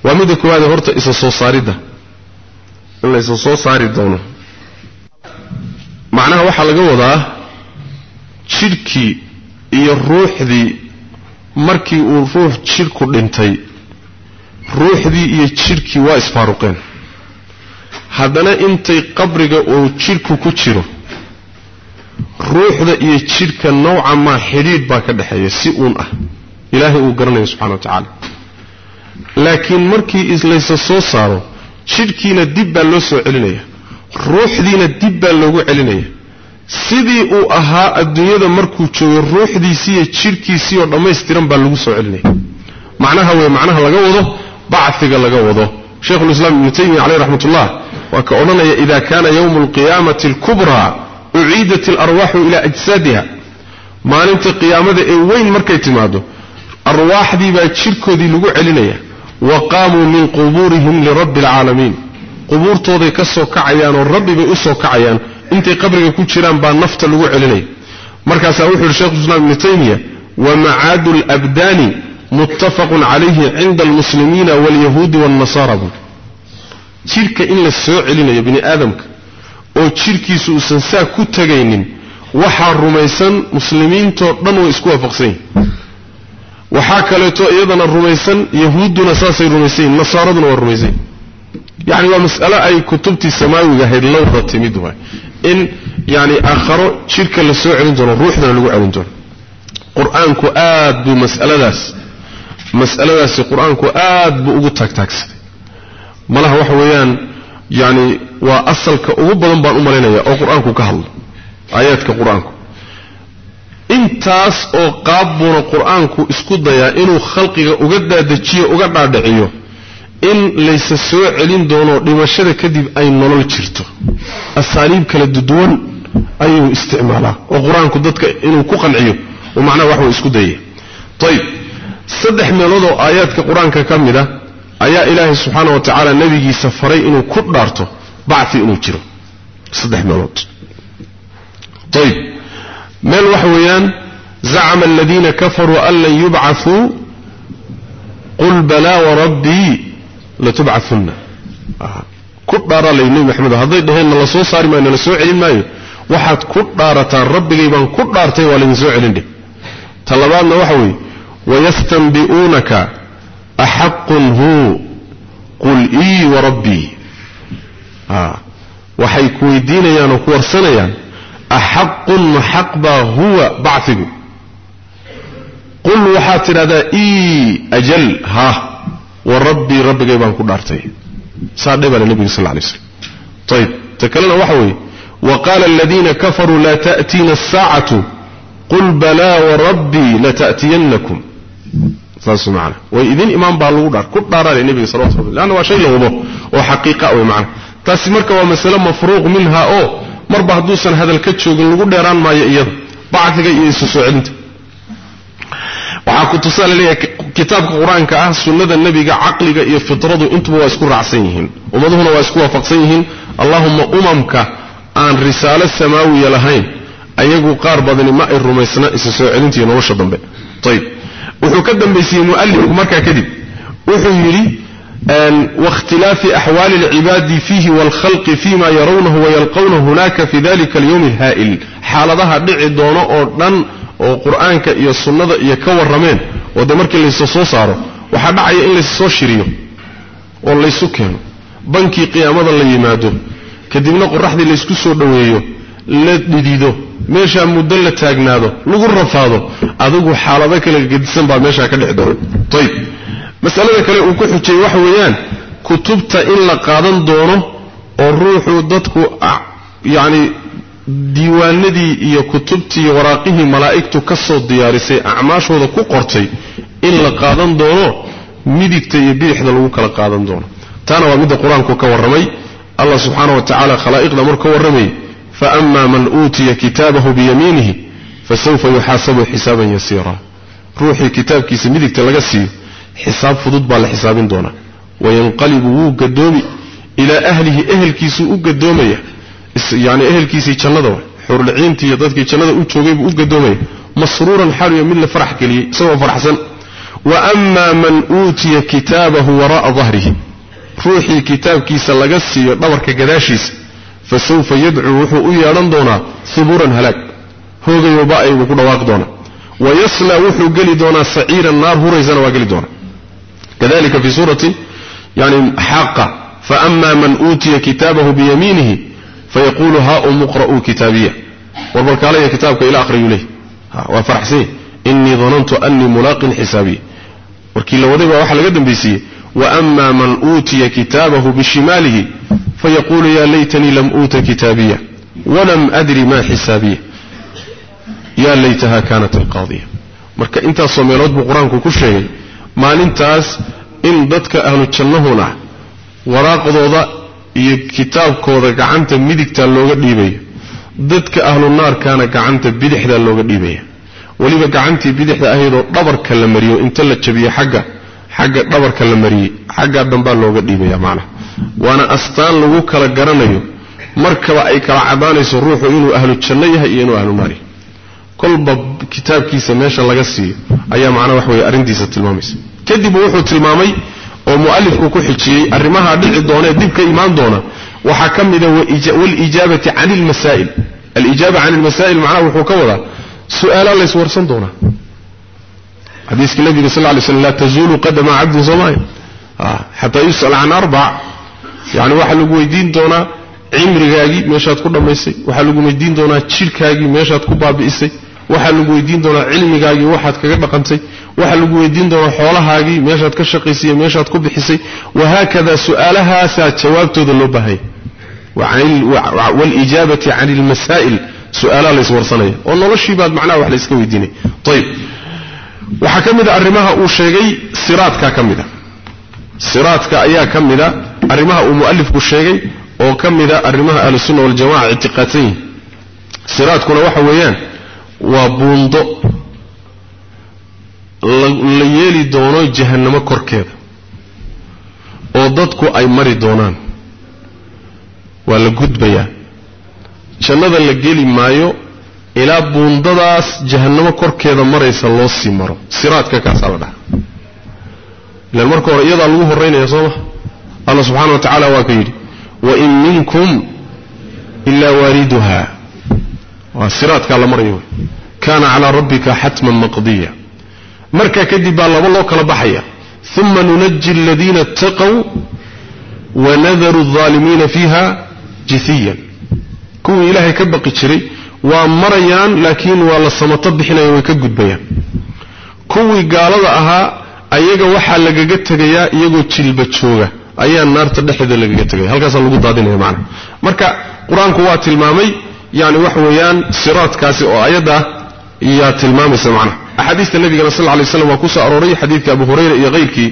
Waa midda koowaade horta isa soo saaridda. In la isa soo saari doono. Macnaha waxaa laga wadaa jidhkii iyo ruuxdii markii uu ruux jidhku dhintay ruuxdii iyo jidhkii waa isfaaruqeen. Haddana intay qabriga uu jidhku ku jiro ruuxda iyo jidhka nowca maa xidhiidh baa ka dhexeeya si uun ah. Ilaahay uu garanayo subxana wa tacaala. Laakiin markii islaysa soo saaro jidhkiina dib baa loo soo celinaya. Ruuxdiina dib baa loogu celinaya. Sidii uu ahaa adduunyada markuu joogo ruuxdiisii iyo jidhkiisii oo dhammaystiran baa lagu soo celinaya. Macnaha wey macnaha laga wado bacfiga laga wado. Sheikhulislaam ibnu taymiya caleyh raxmatullah waa ka odhanaya ida kana yowmu alqiyaamati alkubraa أعيدت الأرواح إلى أجسادها. ما أنت قيامة إيه وين مركز ماذا أرواح دي باتشرك دي لقوع لنيا وقاموا من قبورهم لرب العالمين. قبور توضي كسو كعيان والرب بأسو كعيان. انت قبرك كتشران بان نفت لقوع لنيا مركز أوحي الشيخ سلام تيمية. ومعاد الأبدان متفق عليه عند المسلمين واليهود والنصارى. شركة إلا السوء لنيا بني آدمك. Oo jidhkiisu uusan saa ku tegaynin waxaa rumaysan muslimiintoo dhan way isku waafaqsan yihin waxaa kaleeto iyadana rumaysan yahuudduna saasay rumaysan yihin nasaaraduna waa rumaysan yacni waa mas'alo ay kutubtii samaawiga wada timid waay in yacni aakharo jidhka la soo celin doono ruuxdana lagu celin doono qur-aanku aad buu mas'aladaas mas'aladaasi qur-aanku aad buu ugu taagtaagsaday malaha waxa weeyaan yacni waa asalka ugu badan baan u malaynaya oo qur'aanku ka hadlo. Aayaadka qur'aanku. Intaas oo qaab buuna qur'aanku isku dayaa inuu khalqiga uga daadajiyo uga dhaadhiciyo in laysa soo celin doono dhimashada kadib ay nolol jirto. Asaaliib kala duduwan ayuu isticmaalaa oo qur'aanku dadka inuu ku qanciyo oo macnaha wax way isku dayaya ayib saddex meelood oo aayaadka qur'aanka ka mid a ayaa ilaahay subxaana wa tacaala nebigiisa faray inuu ku dhaarto ضعف إنه جرى صدح مرات طيب ما الوحويان زعم الذين كفروا أن لن يبعثوا. قل بلى وربي لتبعثن. آه، كبارة لينو محمد. هذي ده إن الله سو صار ما إن السوء علم ماي واحد كبارة الرب اللي بان كبارة والنزوء علم دي. طلبان الوحوي ويستنبئونك. أحق هو. قل إي وربي. وحي كويدين يانو كورسنا يعني أحق حق هو بعثه قل وحاتر هذا إي أجل ها وربي ربي قيبان كل أرتي سادبا النبي صلى الله عليه وسلم طيب تكلنا وحوي وقال الذين كفروا لا تأتينا الساعة قل بلا وربي لتأتينكم صلى الله عليه وسلم وإذن إمام بالغودار كل أرى النبي صلى الله عليه وسلم لأنه شيء لغضه وحقيقة ومعنى taasi marka waa masale mafruuq minha oo marba hadduusan hadal ka joogin lagu dheeraan maayo iyada bacdiga iyo isu soo celinta waxaa ku tusaa laleeyahay kitaabka qur-aanka ah sunnada nebiga caqliga iyo fitradu intuba waa isku raacsan yihiin ummaduhuna waa isku waafaqsan yihiin allahuma umamka aan risaalo samaawiya lahayn ayagu qaar badani ma ay rumaysna isa soo celintiiyo nolosha dambe ayib wuxuu ka dambaysiiyey mu'alifku markaa kadib wuxuu yidhi واختلاف أحوال العباد فيه والخلق فيما يرونه ويلقونه هناك في ذلك اليوم الهائل. حال ذهب دعي دون أو قرآنك إيا السنة إيا كور رمين. اللي سوصو صاره وحبا عيئ اللي سوصو شريه والله سوكهن بانكي قيامة اللي يمادو. كدبنا قرح دي اللي سكسو دويه لا تديدو meeshaa muddo la taagnaado lagu rafaado adigu xaalado kale gedisan baa meeshaa ka dhici doona ayib masalada kale uu ku xujiyey waxa weeyaan kutubta in la qaadan doono oo ruuxuu dadku yacni diiwaanadii iyo kutubtii waraaqihii malaa'igtu ka soo diyaarisay acmaashooda ku qortay in la qaadan doono midigta iyo bidixda lagu kala qaadan doono. Taana waa midda qur'aanku ka warramay. Allah subxaana wa tacala khalaa'iqda maruu ka warramayay faama man uutiya kitaabahu biyamiinihi fasawfa yuxaasabu xisaaban yasiira ruuxii kitaabkiisa midigta laga siiyo xisaab fudud baa la xisaabin doonaa wayanqalibu wuu gadoomi ilaa ahlihi ehelkiisuu u gadoomaya yani ehelkiisii jannada wa xurliciintii iyo dadkii jannada u joogay buu u gadoomaya masruuran xaluya mid la farax geliyey isagoo faraxsan wa amaa man uutiya kitaabahu فسوف يدعو وحو ايران دونا ثبورا هلاك. هو يباع وكنا أيوة واق واقدونا ويصلى وحو قلي سعيرا نار هو وقلي دونا. كذلك في سورة يعني حق فأما من أوتي كتابه بيمينه فيقول هاء مقرأ كتابية. وبرك علي كتابك إلى آخر يليه وفرح سيه. إني ظننت أني ملاق حسابي. وكي لو ذيبه وحل قدم بيسيه. Waama man uutiya kitaabahu bishimaalihi fayaqulu ya laytanii lam uuta kitaabiya walam adri ma xisaabiya ya laytaha kanat alqaadiya marka intaasoo meelood buu qur-aanku ku sheegay maalintaas in dadka ahlu jannahuna waraaqdooda iyo kitaabkooda gacanta midigtaa looga dhiibayo dadka ahlu naarkaana gacanta bidixdaa looga dhiibaya weliba gacantii bidixda ahaydoo dhabarka la mariyo inta la jabiyo xagga xagga dhabarka la mariyey xaggaa dambaa looga dhiibaya macnaha waana astaan lagu kala garanayo markaba ay kala caddaanayso ruuxu inuu ahlu janno yahay iyo inuu ahlu naar yahay. Kolba kitaabkiisa meesha laga siiyo ayaa macnaha wax weeye arrintiisa tilmaamaysa. Kadib wuxuu tilmaamay oo mu'alifku ku xijiyey arrimaha dhici doona ee dib ka imaan doona. Waxaa ka mida walijaabati can ilmasaa'il alijaaba can ilmasaa'il macnaha wuxuu ka wadaa su'aalaa lays warsan doonaa xadiiskii nabiga sal lay slm laa tazuulu qadama cabdin soomaalia xataa yus'al can arbac yani waxaa lagu weydiin doonaa cimrigaagii meeshaad ku dhammaysay waxaa lagu weydiin doonaa jidhkaagii meeshaad ku baabi'isay waxaa lagu weydiin doonaa cilmigaagii waxaad kaga dhaqantay waxaa lagu weydiin doonaa xoolahaagii meeshaad ka shaqaysay meeshaad ku bixisay wahaakada su'aalahaasaa jawaabtooda loo baahanya walijaabati can ilmasaa'il su'aalaha layswarsanaya oo noloshii baad macnaha wax layska weydiinay ayib waxaa ka mid a arrimaha uu sheegay siraadka ka mida siraadka ayaa ka mida arrimaha uu mu'alifku sheegay oo ka mida arrimaha ahlusunna waljamaca ictiqaadsan. Yihin siraadkuna waxa weeyaan waa buundo. La yeeli doono jahannamo korkeeda oo dadku ay mari doonaan. Waa la gudbayaa. Jannada la geli maayo إلى بونداس جهنم كركيدا مريس الله سيمارو سيرات كاسالدا للمركور يدا لو هورين يا صوبا الله سبحانه وتعالى وكيل وإن منكم إلا واردها. وسيرات كلا مريو كان على ربك حتما مقضيا مرك كدي با والله, لو كلا بخيا ثم ننجي الذين اتقوا ونذر الظالمين فيها جثيا. كون إلهي كبقي جري waa marayaan laakiin waa la samato bixinaya way ka gudbayaan kuwii gaalada ahaa ayaga waxaa lagaga tegayaa iyagoo jilba jooga ayaa naarta dhexdeeda lagaga tegaya halkaasaa lagu daadinaya macana marka qur-aanku waa tilmaamay yani wax weeyaan siraadkaasi oo ayadda yaa tilmaamaysa macnaha axaadiista nabigana sal lay slam waa ku soo arooray xadiidka abu hurayra iyo hayrkii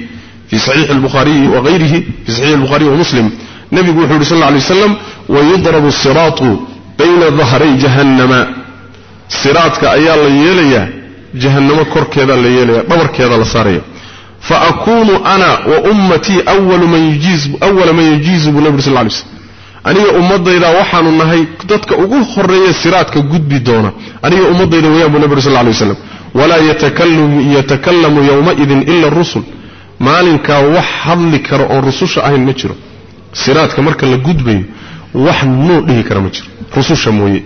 fii saxiixi lbukhaariyi wahayrihi fii saxiixi albukhaariyi wa muslim nebigu wuxuu بين ظهري جهنم. صراطك أيا الله يليا جهنم كرك هذا اللي يليا بورك هذا الصاري فأكون أنا وأمتي أول من يجيز أول من يجيز بنبي صلى الله عليه وسلم. أنا يا أمضى إذا وحنا النهي قدتك أقول خرية صراطك قد بدونه أنا يا أمضى إذا ويا بنبي صلى الله عليه وسلم. ولا يتكلم يتكلم يومئذ إلا الرسل. مالك وحلك رأ الرسول شاهين نشره سيرات كمركل قد بينه وحن نو ديه كرمجر رسول شموي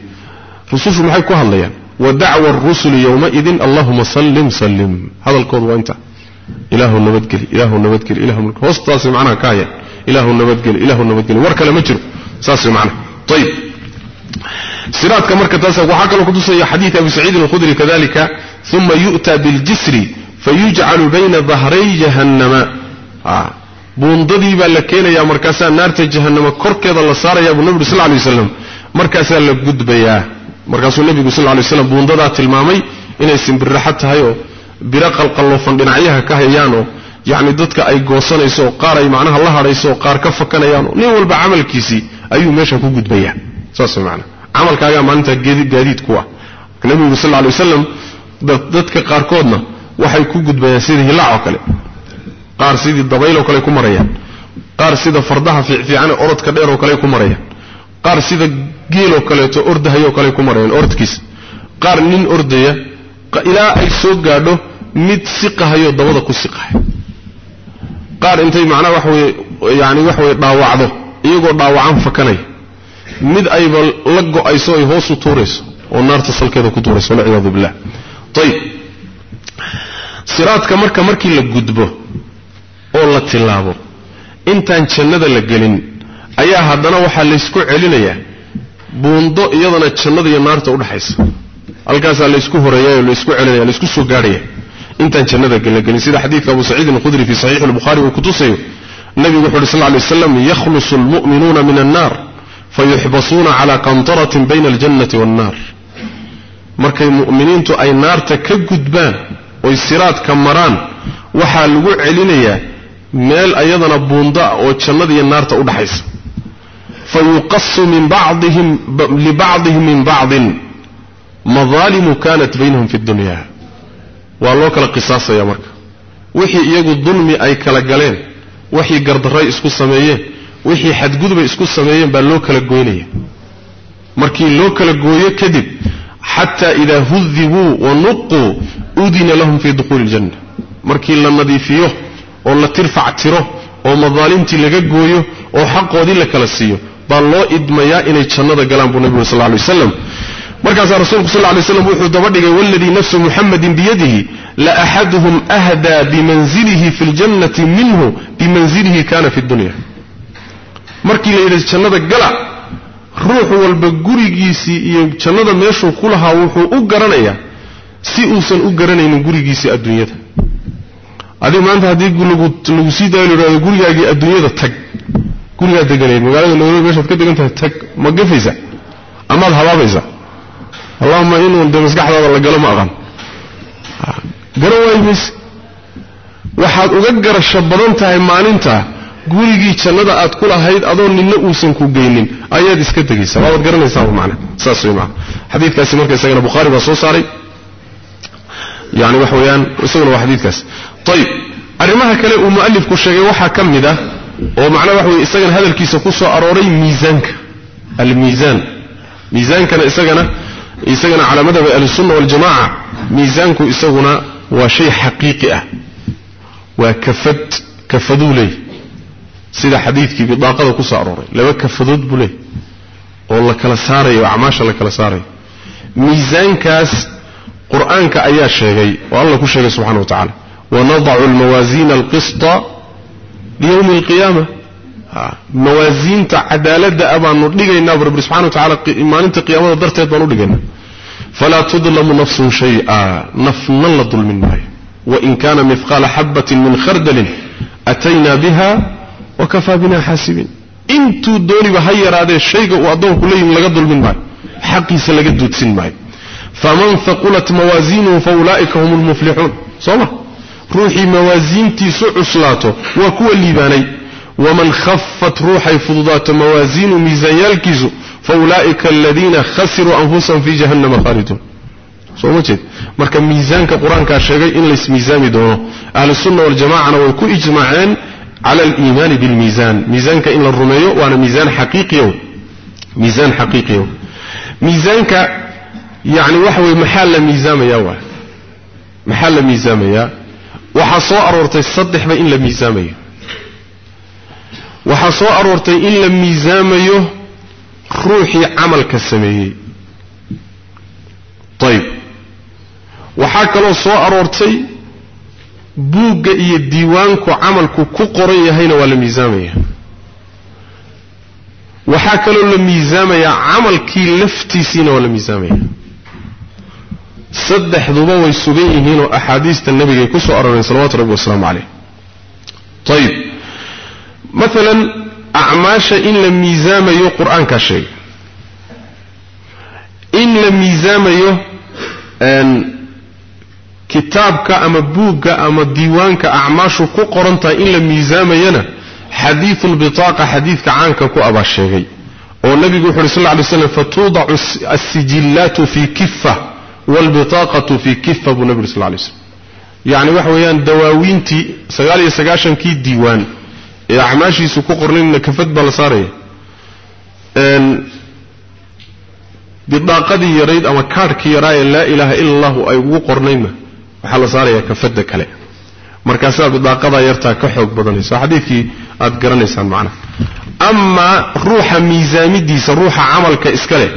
رسول شو محيكو هالليان ودعو الرسل يومئذ اللهم سلم سلم هذا القول وانت إله النبتكل إله النبتكل إله النبتكل وسط تاسي معنا كايا إله النبتكل إله النبتكل ورك لمجر ساسي معنا طيب سرات كمركة تاسي وحاك لو كنتو سي حديث أبي سعيد الخدري كذلك ثم يؤتى بالجسر فيجعل بين ظهري جهنم آه keenayaa markaasaa naarta jahannama korkeeda la saarayaa buu nebigu sal lay waslam markaasaa la gudbayaa markaasuu nebigu sal lay slam buundadaa tilmaamay inay simbirraxo tahay oo biro qalqalloofan dhinacyaha ka hayaanoo yacni dadka ay goosanayso oo qaar ay macnaha la hadhayso oo qaar ka fakanayaanoo nin walba camalkiisii ayuu meesha ku gudbayaa saas way macnaa camalkaagaa maalintaa gaadiid ku ah nebigu sal lay wasalam dadka qaarkoodna waxay ku gudbayaan sidii hilaac oo kale qaar sidii dabayloo kale ku marayaan qaar sida fardaha fiicfiicane orodka dheer oo kale ku marayaan qaar sida geeloo kaleeto ordahayoo kale ku marayaan orodkiisa qaar nin ordaya ilaa ay soo gaadho mid siqahayo dabada ku siqahay qaar intay macnaha wax weye yani wax weye dhaawacdo iyagoo dhaawacan fakanaya. Mid ayba la go'ayso ay hoos u tuurayso oo naarta salkeeda ku tuurayso walciyaadu billah. Ayib siraadka marka markii la gudbo oo la tilaabo intaan jannada la gelin ayaa haddana waxaa laysku celinayaa buundo iyadana jannada iyo naarta udhexaysa halkaasaa laysku horeeyayo laysku celinaya laysku soo gaadhaya intaan jannada la gelin sida xadiidka abu saciidin alkhudri fii saxiixi albukhaari uu kutusayo nabigu wuxu uhi sal ly waslam yakhlusu almu'minuuna min annar fayuxbasuuna cala qantaratin bayna aljannati waannar markay mu'miniintu ay naarta ka gudbaan oy siraadka maraan waxaa lagu celinayaa مال أيضنا بوندا وشلذي النار تؤدي حيس فيقص من بعضهم لبعضهم من بعض مظالم كانت بينهم في الدنيا والله كلا قصاص يا مرك وحي يجو الظلم أي كلا جلين وحي جرد رئيس كل سمية وحي حد جذب رئيس كل سمية بالله كلا جويني مركين لو كلا جوية كذب حتى إذا هذبوا ونقوا أذن لهم في دخول الجنة مركين لما ذي فيه oo la tirfac tiro oo madaalimtii laga gooyo oo xaqoodii la kala siiyo baa loo idmayaa inay jannada galaan buu nebigu sal ly waslam markaasaa rasuulku sal lay slam wuxuu dabadhigay waladii nafsu muxamadin biyadihi la axaduhum ahdaa bimanzilihi fi ljannati minhu bimanzilihi kana fi dunya markii la yidhi jannada gala ruux walba gurigiisii iyo jannada meeshuu ku lahaa wuxuu u garanayaa si uusan u garanaynin gurigiisii adduunyada adiga maanta haddii lagu sii daayo la yidhahdo gurigaagii adduunyada tag gurigaa deganayd magaalada nairobi meeshaad ka degan tahay tag ma gafaysa amaad habaabaysa allahuma inuu dee maskaxdaada la galo ma aqan garan waayi mayse waxaad uga garasho badan tahay maalinta gurigii jannada aad ku lahayd adoo ninna uusan ku geynin ayaad iska tegaysaa waabaad garanaysaa macna saas way macna xadiidkaasi marka isagana bukhaari baa soo saaray يعني وحويان وسوى الوحديث كاس طيب أرماها كلا المؤلف كل شيء وحا كم ده ومعنى وحوي استجنا هذا الكيس قصة أراري ميزانك الميزان ميزان كان استجنا استجنا على مدى السنة والجماعة ميزانك استجنا وشيء حقيقي وكفت كفدوا لي سيد حديثك بضاقة قصة أراري لما كفدوا بلي والله كلا ساري وعماش الله كلا ساري ميزان كاس oo la kala saarayo oo acmaasha la kala saarayo miisaankaas qur-aanka ayaa sheegay oo alla ku sheegay subxana wa tacala wanadacu almawaasiina alqisطa liyowmi alqiyaama mawaasiinta cadaaladda a baanu dhigaynaa bu rabbi subxana wa tacala maalinta qiyaamada darteed baan u dhigaynaa falaa tudlamu nafsun shaya nafna la dulmin maayo wain kaana mihqaala xabatin min khardalin ataynaa biha فمن ثقلت موازينه فأولئك هم المفلحون. صلى. روحي موازين تي سعسلاته وكو الليباني. ومن خفت روحي فضات موازين ميزيال كيزو فأولئك الذين خسروا أنفسهم في جهنم خالدون. صلى. الله مركا ميزان كقرآن كاشاقي إن ليس ميزان دونه أهل السنة والجماعة وكو إجماعين على الإيمان بالميزان. ميزان كإن الرميو وأنا ميزان حقيقي ميزان حقيقي ميزان كإن يعني وحوي محل ميزام يا واحد. محل ميزام يا وحصو أرورتي صدح بإن لم ميزام يا وحصو أرورتي إن لم ميزام يا روحي عمل كسمي طيب. وحاك لو صو أرورتي بوغ إي ديوانك عملك كقرية هين ولا ميزام يا وحاك لو لم ميزام يا كي لفتي سين ولا ميزام يا صدح ذبا ويسوغيه هنا أحاديث النبي كسو أرمين صلوات ربه والسلام عليه طيب مثلا أعماش إن لم ميزام يو قرآن كشي إن لم ميزام يو أن كتابك أما بوك أما ديوانك أعماش كو قرنت إن لم ميزام ينا حديث البطاقة حديث عنك كو أبا الشيغي والنبي صلى الله عليه وسلم فتوضع السجلات في كفة lay slam yacni waxa weeyaan dawaawiintii sagaal iyo sagaashankii diiwaan ee acmaashiisu ku qornaynna kafad baa la saaraya bidaaqadii yarayd ama kaadhkii yaraa ee laa ilaaha ila allahu ay ugu qornaynna waxaa la saarayaa kafadda kale markaasaa bidaaqadaa yartaa ka xoog badanaysa xadiidkii aad garanaysaan macnaha amaa ruuxa miisaamidiisa ruuxa camalka iska leh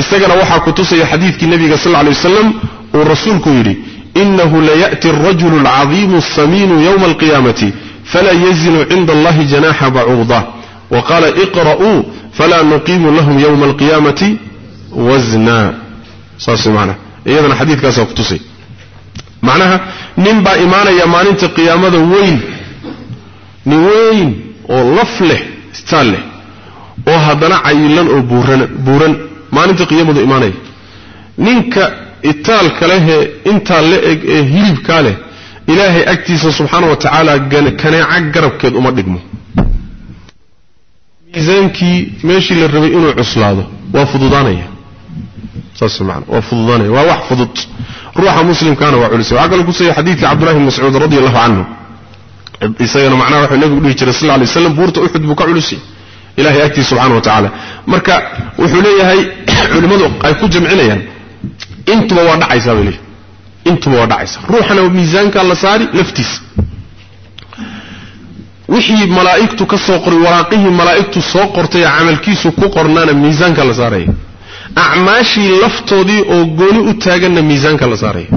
استجنا وحى كتوسي حديث النبي صلى الله عليه وسلم والرسول كويري إنه لا يأتي الرجل العظيم الصمين يوم القيامة فلا يزن عند الله جناح بعوضة وقال اقرأوا فلا نقيم لهم يوم القيامة وزنا صار معنا إذا الحديث كسر كتوسي معناها نبى إيمان يمان تقيام ذو وين نوين أو لفله استله وهذا نعيلن أو بورن بورن ilaahay agtiisa subxaana wa tacaala kaneeca garabkeed uma dhigmo miisaankii meeshii la rabay inuu cuslaado waa fududaanaya saas maana waa fududaanaya waa wax fudud ruuxa muslimkaana waa culisay waxaa kaloo kusaya xadiidkii cabdullahi bn mascuud radi allahu canhu isagana macnaha wuxuu nebigu dhihi jiray sal lla alay waslam buurta uxud buu ka culisay ilahay agtiisa subxana wa tacaala marka wuxuu leeyahay ay ku jamcinayaan intuba waa dhacaysaa bay leeyahy intuba waa dhacaysa ruuxana miisaankaa la saari laftiisa wixii malaa'igtu ka soo qoray waraaqihii malaa'igtu soo qortay ee camalkiisu ku qornaana miisaanka la saaraya acmaashii laftoodii oo gooni u taaganna miisaanka la saaraya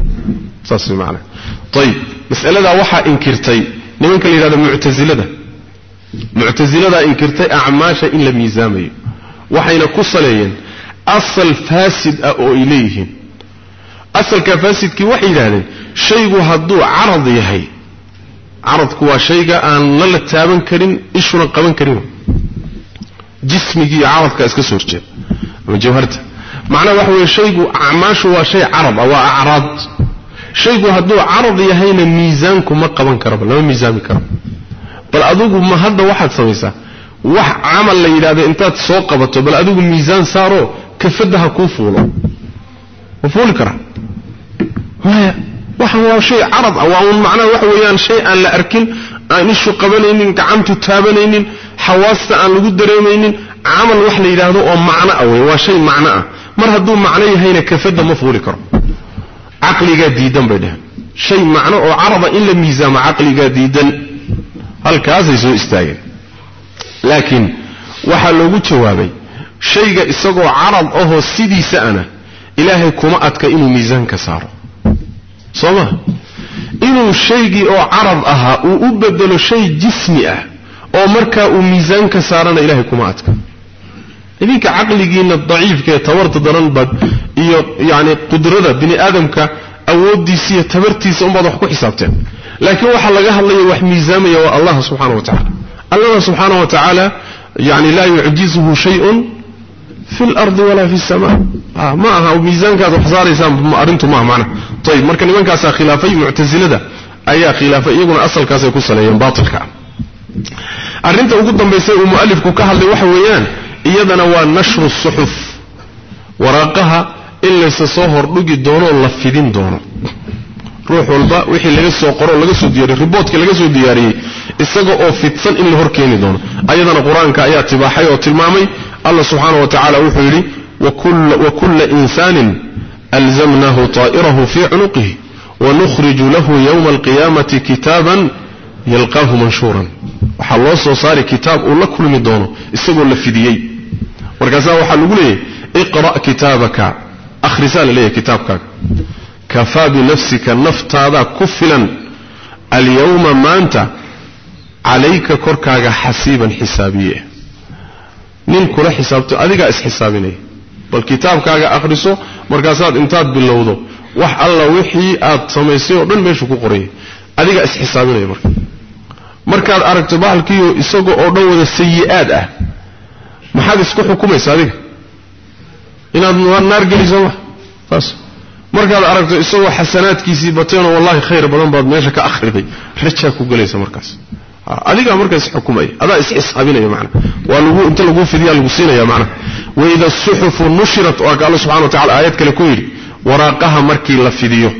saas maanaa ayib mas'aladaa waxaa inkirtay nimanka la yidhahdo muctasilada muctasiladaa inkirtay acmaasha in la miisaamayo waxayna ku saleeyeen ah faasidkii waxay yidhahdeen shaygu hadduu carad yahay caradku waa shayga aan la la taaban karin ishuna qaban karin jismigii iyo caradka iska soo horjeeda ama jawharta macnaha waxa weeye shaygu acmaashu waa shay carad ah waa acraad shaygu hadduu carad yahayna miisaanku ma qaban karaba lama miisaami karo bal adigu ma hadda waxaad samaysaa wax camal la yidhahdo intaad soo qabato bal adigu miisaan saaro kuu fuulo ma fuuli karaa maya waxan waa shay carad ah waa uun macnaha waxa weeyaan shay aan la arkin aan ishu qabanaynin gacantu taabanaynin xawaasta aan lagu dareemaynin camal wax la yidhaahdo oo macno ah wey waa shay macno ah mar hadduu macno yahayna kafadda ma fuuli karo caqligaa diidan bay dheheen shay macno oo carada in la miisaamo caqligaa diidan halkaasay soo istaageen laakiin waxaa loogu jawaabay shayga isagoo carad ahoo sidiisa ana ilaahay kuma adka inuu miisaanka saaro soo ma inuu shaygii oo carad ahaa uu u bedelo shay jismi ah oo markaa uu miisaanka saarana ilahay kuma adka idinka caqligiinna daciifkaee tabarta daran baad iyo yacni qudrada bini aadamka awooddiisa iyo tabartiisa unbaad wax ku xisaabteen laakiin waxaa laga hadlaya wax miisaamaya waa allah subxaana wa tacala allahna subxaana wa tacaala yani laa yucjizuhu shayun lardi walaa fi sama ma aha miisaankaad wax saaraysaan arrintu maaha macna ayib marka nimankaasaa khilaafay muctasilada ayaa khilaafay iyaguna asalkaasay ku saleeyeen baatilka arrinta ugu dambaysa uu mu'alifku ka hadlay waxa weeyaan iyadana waa nashru suxuf waraaqaha in laysa soo hordhugi doono la fidin doono ruux walba wixii laga soo qoro laga soo diyaariyey riboodka laga soo diyaariyey isaga oo fidsan in la hor keeni doono ayadana الله سبحانه وتعالى وحيري وكل وكل إنسان ألزمناه طائره في عنقه ونخرج له يوم القيامة كتابا يلقاه منشورا. وحلوص وصار كتاب ولا كل مدونه استقوا لفديي وركزا وحلو لي إيه؟ اقرأ كتابك. أخ لي كتابك. كفى بنفسك النفط هذا كفلا. اليوم ما أنت؟ عليك كركاك حسيبا حسابيه. Nin kula xisaabto adigaa isxisaabinaya bal kitaabkaaga akhriso markaasaad intaad bilowdo wax alla wixii aad samaysay oo dhan meeshu ku qoraya. Adigaa isxisaabinaya marka. Markaad aragto bahalkiiyo isaga oo dhan wada sayi-aad ah maxaad isku xukumaysa adiga? Inaad naar geliso ma? Saas. Markaad aragto isagoo xasanaadkiisii bateenoo wallahi khayr badan baad meesha ka akhriday rajaa ku gelaysa markaas أليق أمرك الحكومة هذا اسم إسحابين يا معنى ولو أنت لو في ذي الوسيلة يا معنى وإذا الصحف نشرت وقال الله سبحانه وتعالى آيات كالكويل وراقها مركي لفذيه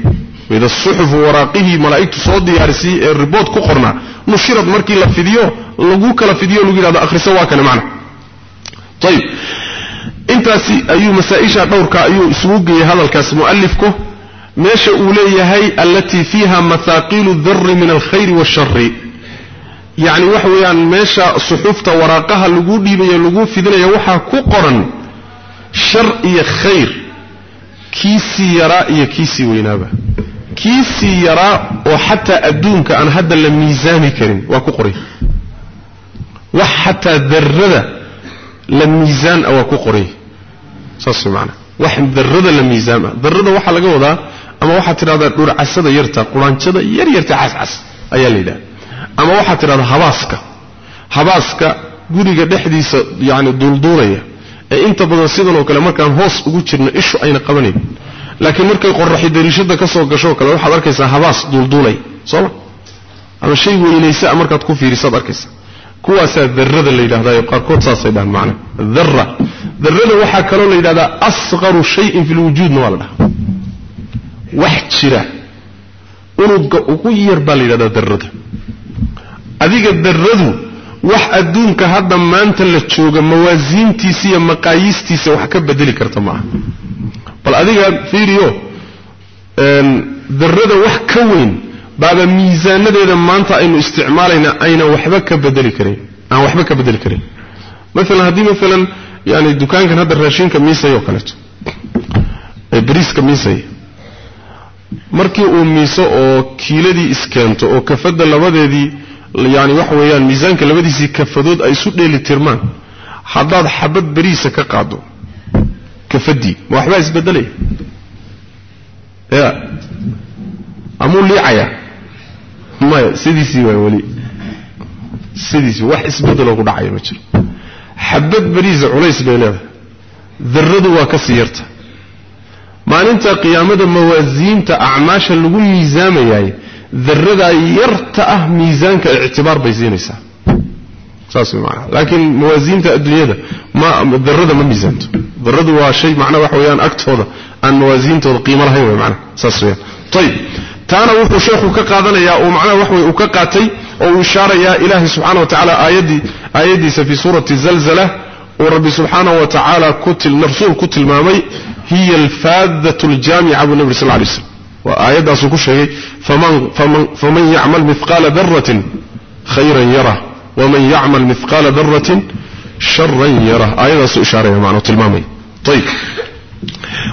وإذا الصحف وراقه ملائك تصدي عرسي الرباط كقرنا نشرت مركي لفذيه لقوك لفذيه لقوك لفذيه هذا أخر سواك يا معنى طيب أنت أيو مسائشة دورك أيو اسموك هذا الكاس مؤلفك ماشا أولي هي التي فيها مثاقيل الذر من الخير والشر yacni waxa weeyaan meesha suxufta waraaqaha lagu dhiibayo lagu fidinayo waxaa ku qoran shar iyo khayr kiisii yaraa iyo kiisii weynaaba kiisii yaraa oo xataa adduunka aan hadda la miisaami karin waa ku qoray wax xataa darrada la miisaan ah waa ku qoray saas maana wax darrada la miisaama darrada waxaa laga wadaa ama waxaad tidhahdaa guriga dhexdiisa yacni duulduulaya ee inta badan sidan oo kale markaan hoos ugu jirno ishu ayna qabanayn laakiin markay qoraxi dariishada ka soo gasho kale waxaad arkaysaa habaas duulduulay sooma ama shay weynaysa markaad ku fiirisaad arkaysa kuwaasaa darrada la yidhahdayo qaarkood saasay dhahaan macna darra darrada waxaa kaloo la yidhahdaa asqaru shayin fi lwujuudna waa la dhahaa wax jira unuga ugu yar baa la yidhahdaa darrada adiga darradu wax adduunka hadda maanta la jooga mawaasiintiisa iyo maqaayiistiisa wax ka bedeli karta ma aha bal adiga fiiriyo darrada wax ka weyn baaba miisaanadeeda maanta aynu isticmaalayna aynan waxba ka bedeli karayn aan waxba ka bedeli karayn maalan haddii maalan yani dukaankan hadda raashinka miisaya oo kaleeto ee bariiska miisaya markii uu miiso oo kiiladii iskeento oo kafadda labadeedii dheeli tirmaan haddaad xabad bariisa ka qaado kafadii ma waxbaa isbedelaya ya amuu liicaya maya sidiisii waay weli sidiisii wax isbedeloo ku dhacaya ma jiro xabad bariisa culays bay leedahay darradu waa ka sii yarta maalinta qiyaamada mawaasiinta acmaasha lagu miisaamayaay ذردا يرتأه ميزانك اعتبار بيزينيسا ساسي معنا لكن موازين تأدلي هذا ما ذردا ما ميزانته. ذردا هو شيء معنا وحويان أكتفض أن موازين تلقيم الله هو معنا ساسي طيب. تانا وحو شيخ كقاذل يا ومعنا وحو كقاتي أو إشارة يا إله سبحانه وتعالى آيدي آيدي سفي سورة الزلزلة. ورب سبحانه وتعالى كتل نرسول كتل مامي. هي الفاذة الجامعة بالنبي صلى الله عليه وسلم. وآيات أصلك شيء فمن, فمن, فمن يعمل مثقال ذرة خيرا يره ومن يعمل مثقال ذرة شرا يره. آيات أصلك إشارة معنى تلمامي. طيب.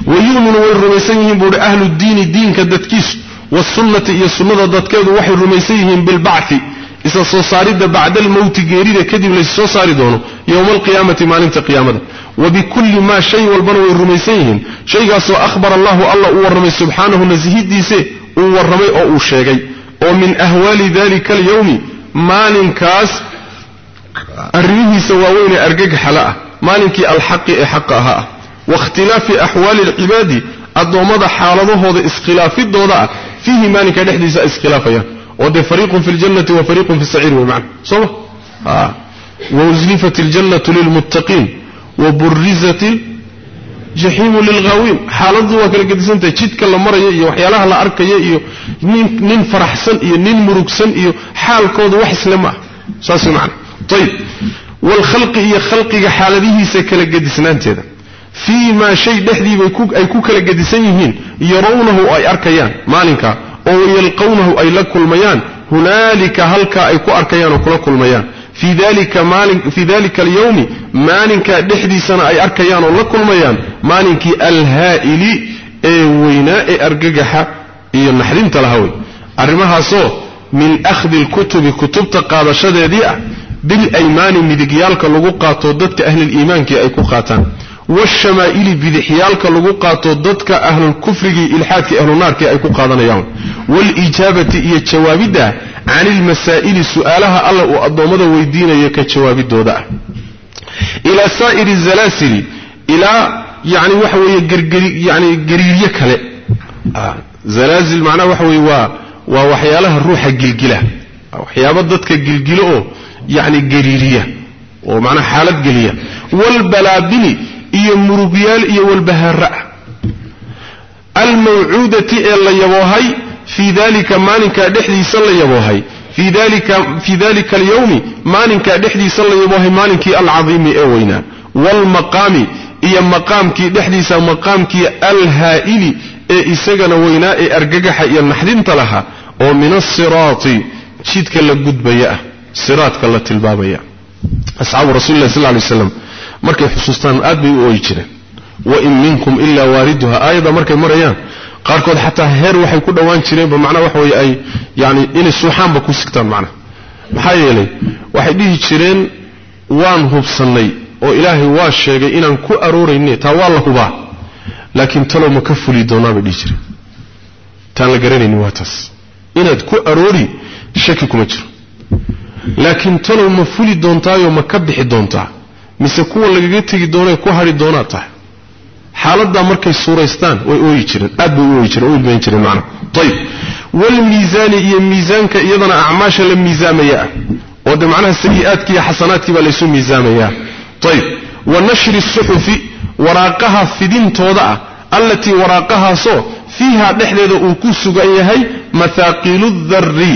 ويؤمن والرميسيهم بول أهل الدين الدين كدتكيس والسنة هي السنة دتكيس وحي الرميسيهم بالبعث. إذا صاريد بعد الموت جريد كذب ليس صاريدونه يوم القيامة ما ننت قيامته وبكل ما شيء والبنو الرميسين شيء سوى أخبر الله الله ورمي سبحانه نزهي ديسه. ورمي أو شيء ومن أهوال ذلك اليوم. مال كاس أريه سواوين أرقق حلاء. مال كي الحق إحقها واختلاف أحوال العباد. الضومض حالضه هذا إسخلاف الضوضاء. فيه مال كالحديث إسخلافيا وده فريق في الجنة وفريق في السعير ومعنى صلى الله وزلفت الجنة للمتقين. Waاkhtilaafi axwaali alcibaadi addoommada xaaladahooda iskhilaafidooda ah fiihi maalinka dhexdiisa ay iskhilaafayaan oo dee fariiqun fi ljannati wa fariiqun fi saciir wey macna soo ma wauzlifat اljannatu lilmuttaqiin waburizat jaxiimu lilghaawiin xaaladu waa kala gedisantahay. Jidka la marayo iyo waxyaalaha la arkayo iyo nin faraxsan iyo nin murugsan iyo xaalkooda wax isle ma ah. Saas wey macna. Ayib waalkhalqi iyo xaaladihiisa kala gedisnaanteeda. Fii maa shay dhexdiibay ay ku kala gedisan yihiin. Yarawnahu ay arkayaan maalinka. Oo yalqawnahu ay la kulmayaan. Hunaalika halkaa ay ku arkayaan oo kula kulmayaan في ذلك مال في ذلك اليوم مالك دحدي سنة أي أركيان الله كل ميان مالك الهائل أي ويناء أرججح أي النحرين تلهوي. أرمها صو من أخذ الكتب كتب تقابل شدة بالإيمان مدجيالك لوقا تودت أهل الإيمان كي أيكو ilxaadkii ahlunaarkii ay ku qaadanayaan waalijaabati iyo jawaabidda can ilmasaa'ili su'aalaha alla uu addoommada weydiinaya ka jawaabidooda ah ilaa saa'iri zalaasili ilaa yani waxa weeye yani gariiryo kale zalaasil macnaha waxa weye waa waa waxyaalaha ruuxa gilgila waxyaaba dadka gilgilo oo yani gariiriya oo macnaha xaalad geliya waalbalaabili iyo murugyaal iyo walbahaara almawcuudati ee la yaboohay fii dalika maalinkaa dhexdiisa la yaboohay fii dalika alyowmi maalinkaa dhexdiisa la yaboohay maalinkii alcadiimi ee weynaa waalmaqaami iyo maqaamkii dhexdiisa maqaamkii alhaa'ili ee isagana weynaa ee argagaxa iyo naxdinta lahaa oo min asiraati jidka la gudbaya ah siraadka la tilmaamaya asxaabu rasulilah sal lay slam markay xusuustaan aad bay u ooyi jireen. Wain minkum ilaa waariduha aayadda markay marayaan qaarkood xataa heer waxay ku dhowaan jireenba macnaa waxa weye ay yani inay suuxaanba ku sigtaan macnaha maxaa yeelay waxay dhihi jireen waan hubsannay oo ilaahay waa sheegay inaan ku aroorayne taa waa la hubaa. Laakiin talow ma ka fuli doonaa bay dhihi jireen. Taan la garanayni waa taas. Inaad ku aroori shaki kuma jiro. Laakiin talow ma fuli doontaayo ma ka bixi doontaa mise kuwa lagaga tegi doonay ku hari doonaa tahay xaaladdaa markay suuraystaan way ooyi jireen aad bay u ooyi jireen u ilmayn jireen macnaha ayib waalmiisaani iyo miisaanka iyadana acmaasha la miisaamaya ah oo de macnaha sayi'aadkii iyo xasanaadkii baa laysu miisaamayaa ayib wa nashri suxufi waraaqaha fidintooda ah allatii waraaqahaasoo fiiha dhexdeeda uu ku sugan yahay mathaaqiilu darri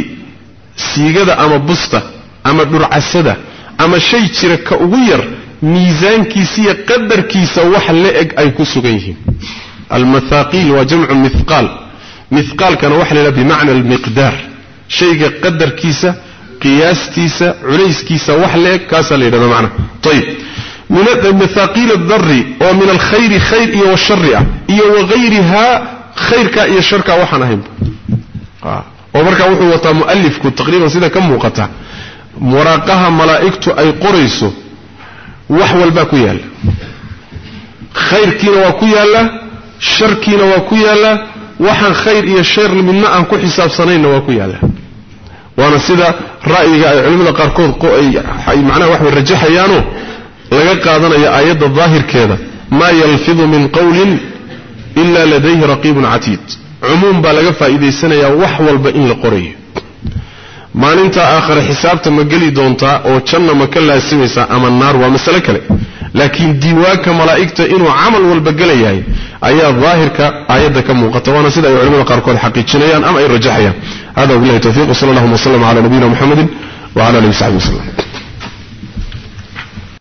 siigada ama busta ama dhurcasada ama shay jira ka ugu yar ميزان كيسية قدر كيسة وحل لأك أي كسوغيه المثاقيل وجمع المثقال مثقال. كان وحل لأ بمعنى المقدار. شيء قدر كيسة قياس كيسة عريس كيسة وحل لأك كاسة لأك هذا معنى طيب. من المثاقيل الضري ومن الخير خير إيا والشرع إيا وغيرها خير كأي شركة وحنا هم آه. ومركة وحوة مؤلف تقريبا سيدا كم وقتها. مراقها ملائكته أي قريسه وحول باكو يالا. خير كينا وكو يالا شر كينا وكو يالا وحن خير إيا شير لمنا أنكو حساب سنين وكو يالا. وأنا سيدا رأيي علم القاركوض قوي أي معنى وحول رجح يانو لقد قادنا يا آيات الظاهر كذا ما يلفظ من قول إلا لديه رقيب عتيد. عموم بلغ فإذا سنة يا وحول بإن القريه maalinta aakhare xisaabta ma geli doontaa oo janna ma ka laasimaysaa ama naar waa masale kale laakiin diiwaanka malaa'igta inuu camal walba gelayahay ayaa daahirka aayadda ka muuqata waana sida ay culimada qaarkood xaqiijinayaan ama ay rajaxayaan hada wabilahi tawfiq wsala allahuma wslm cala nabiyina muxamedi wcala alihi w saxbi waslem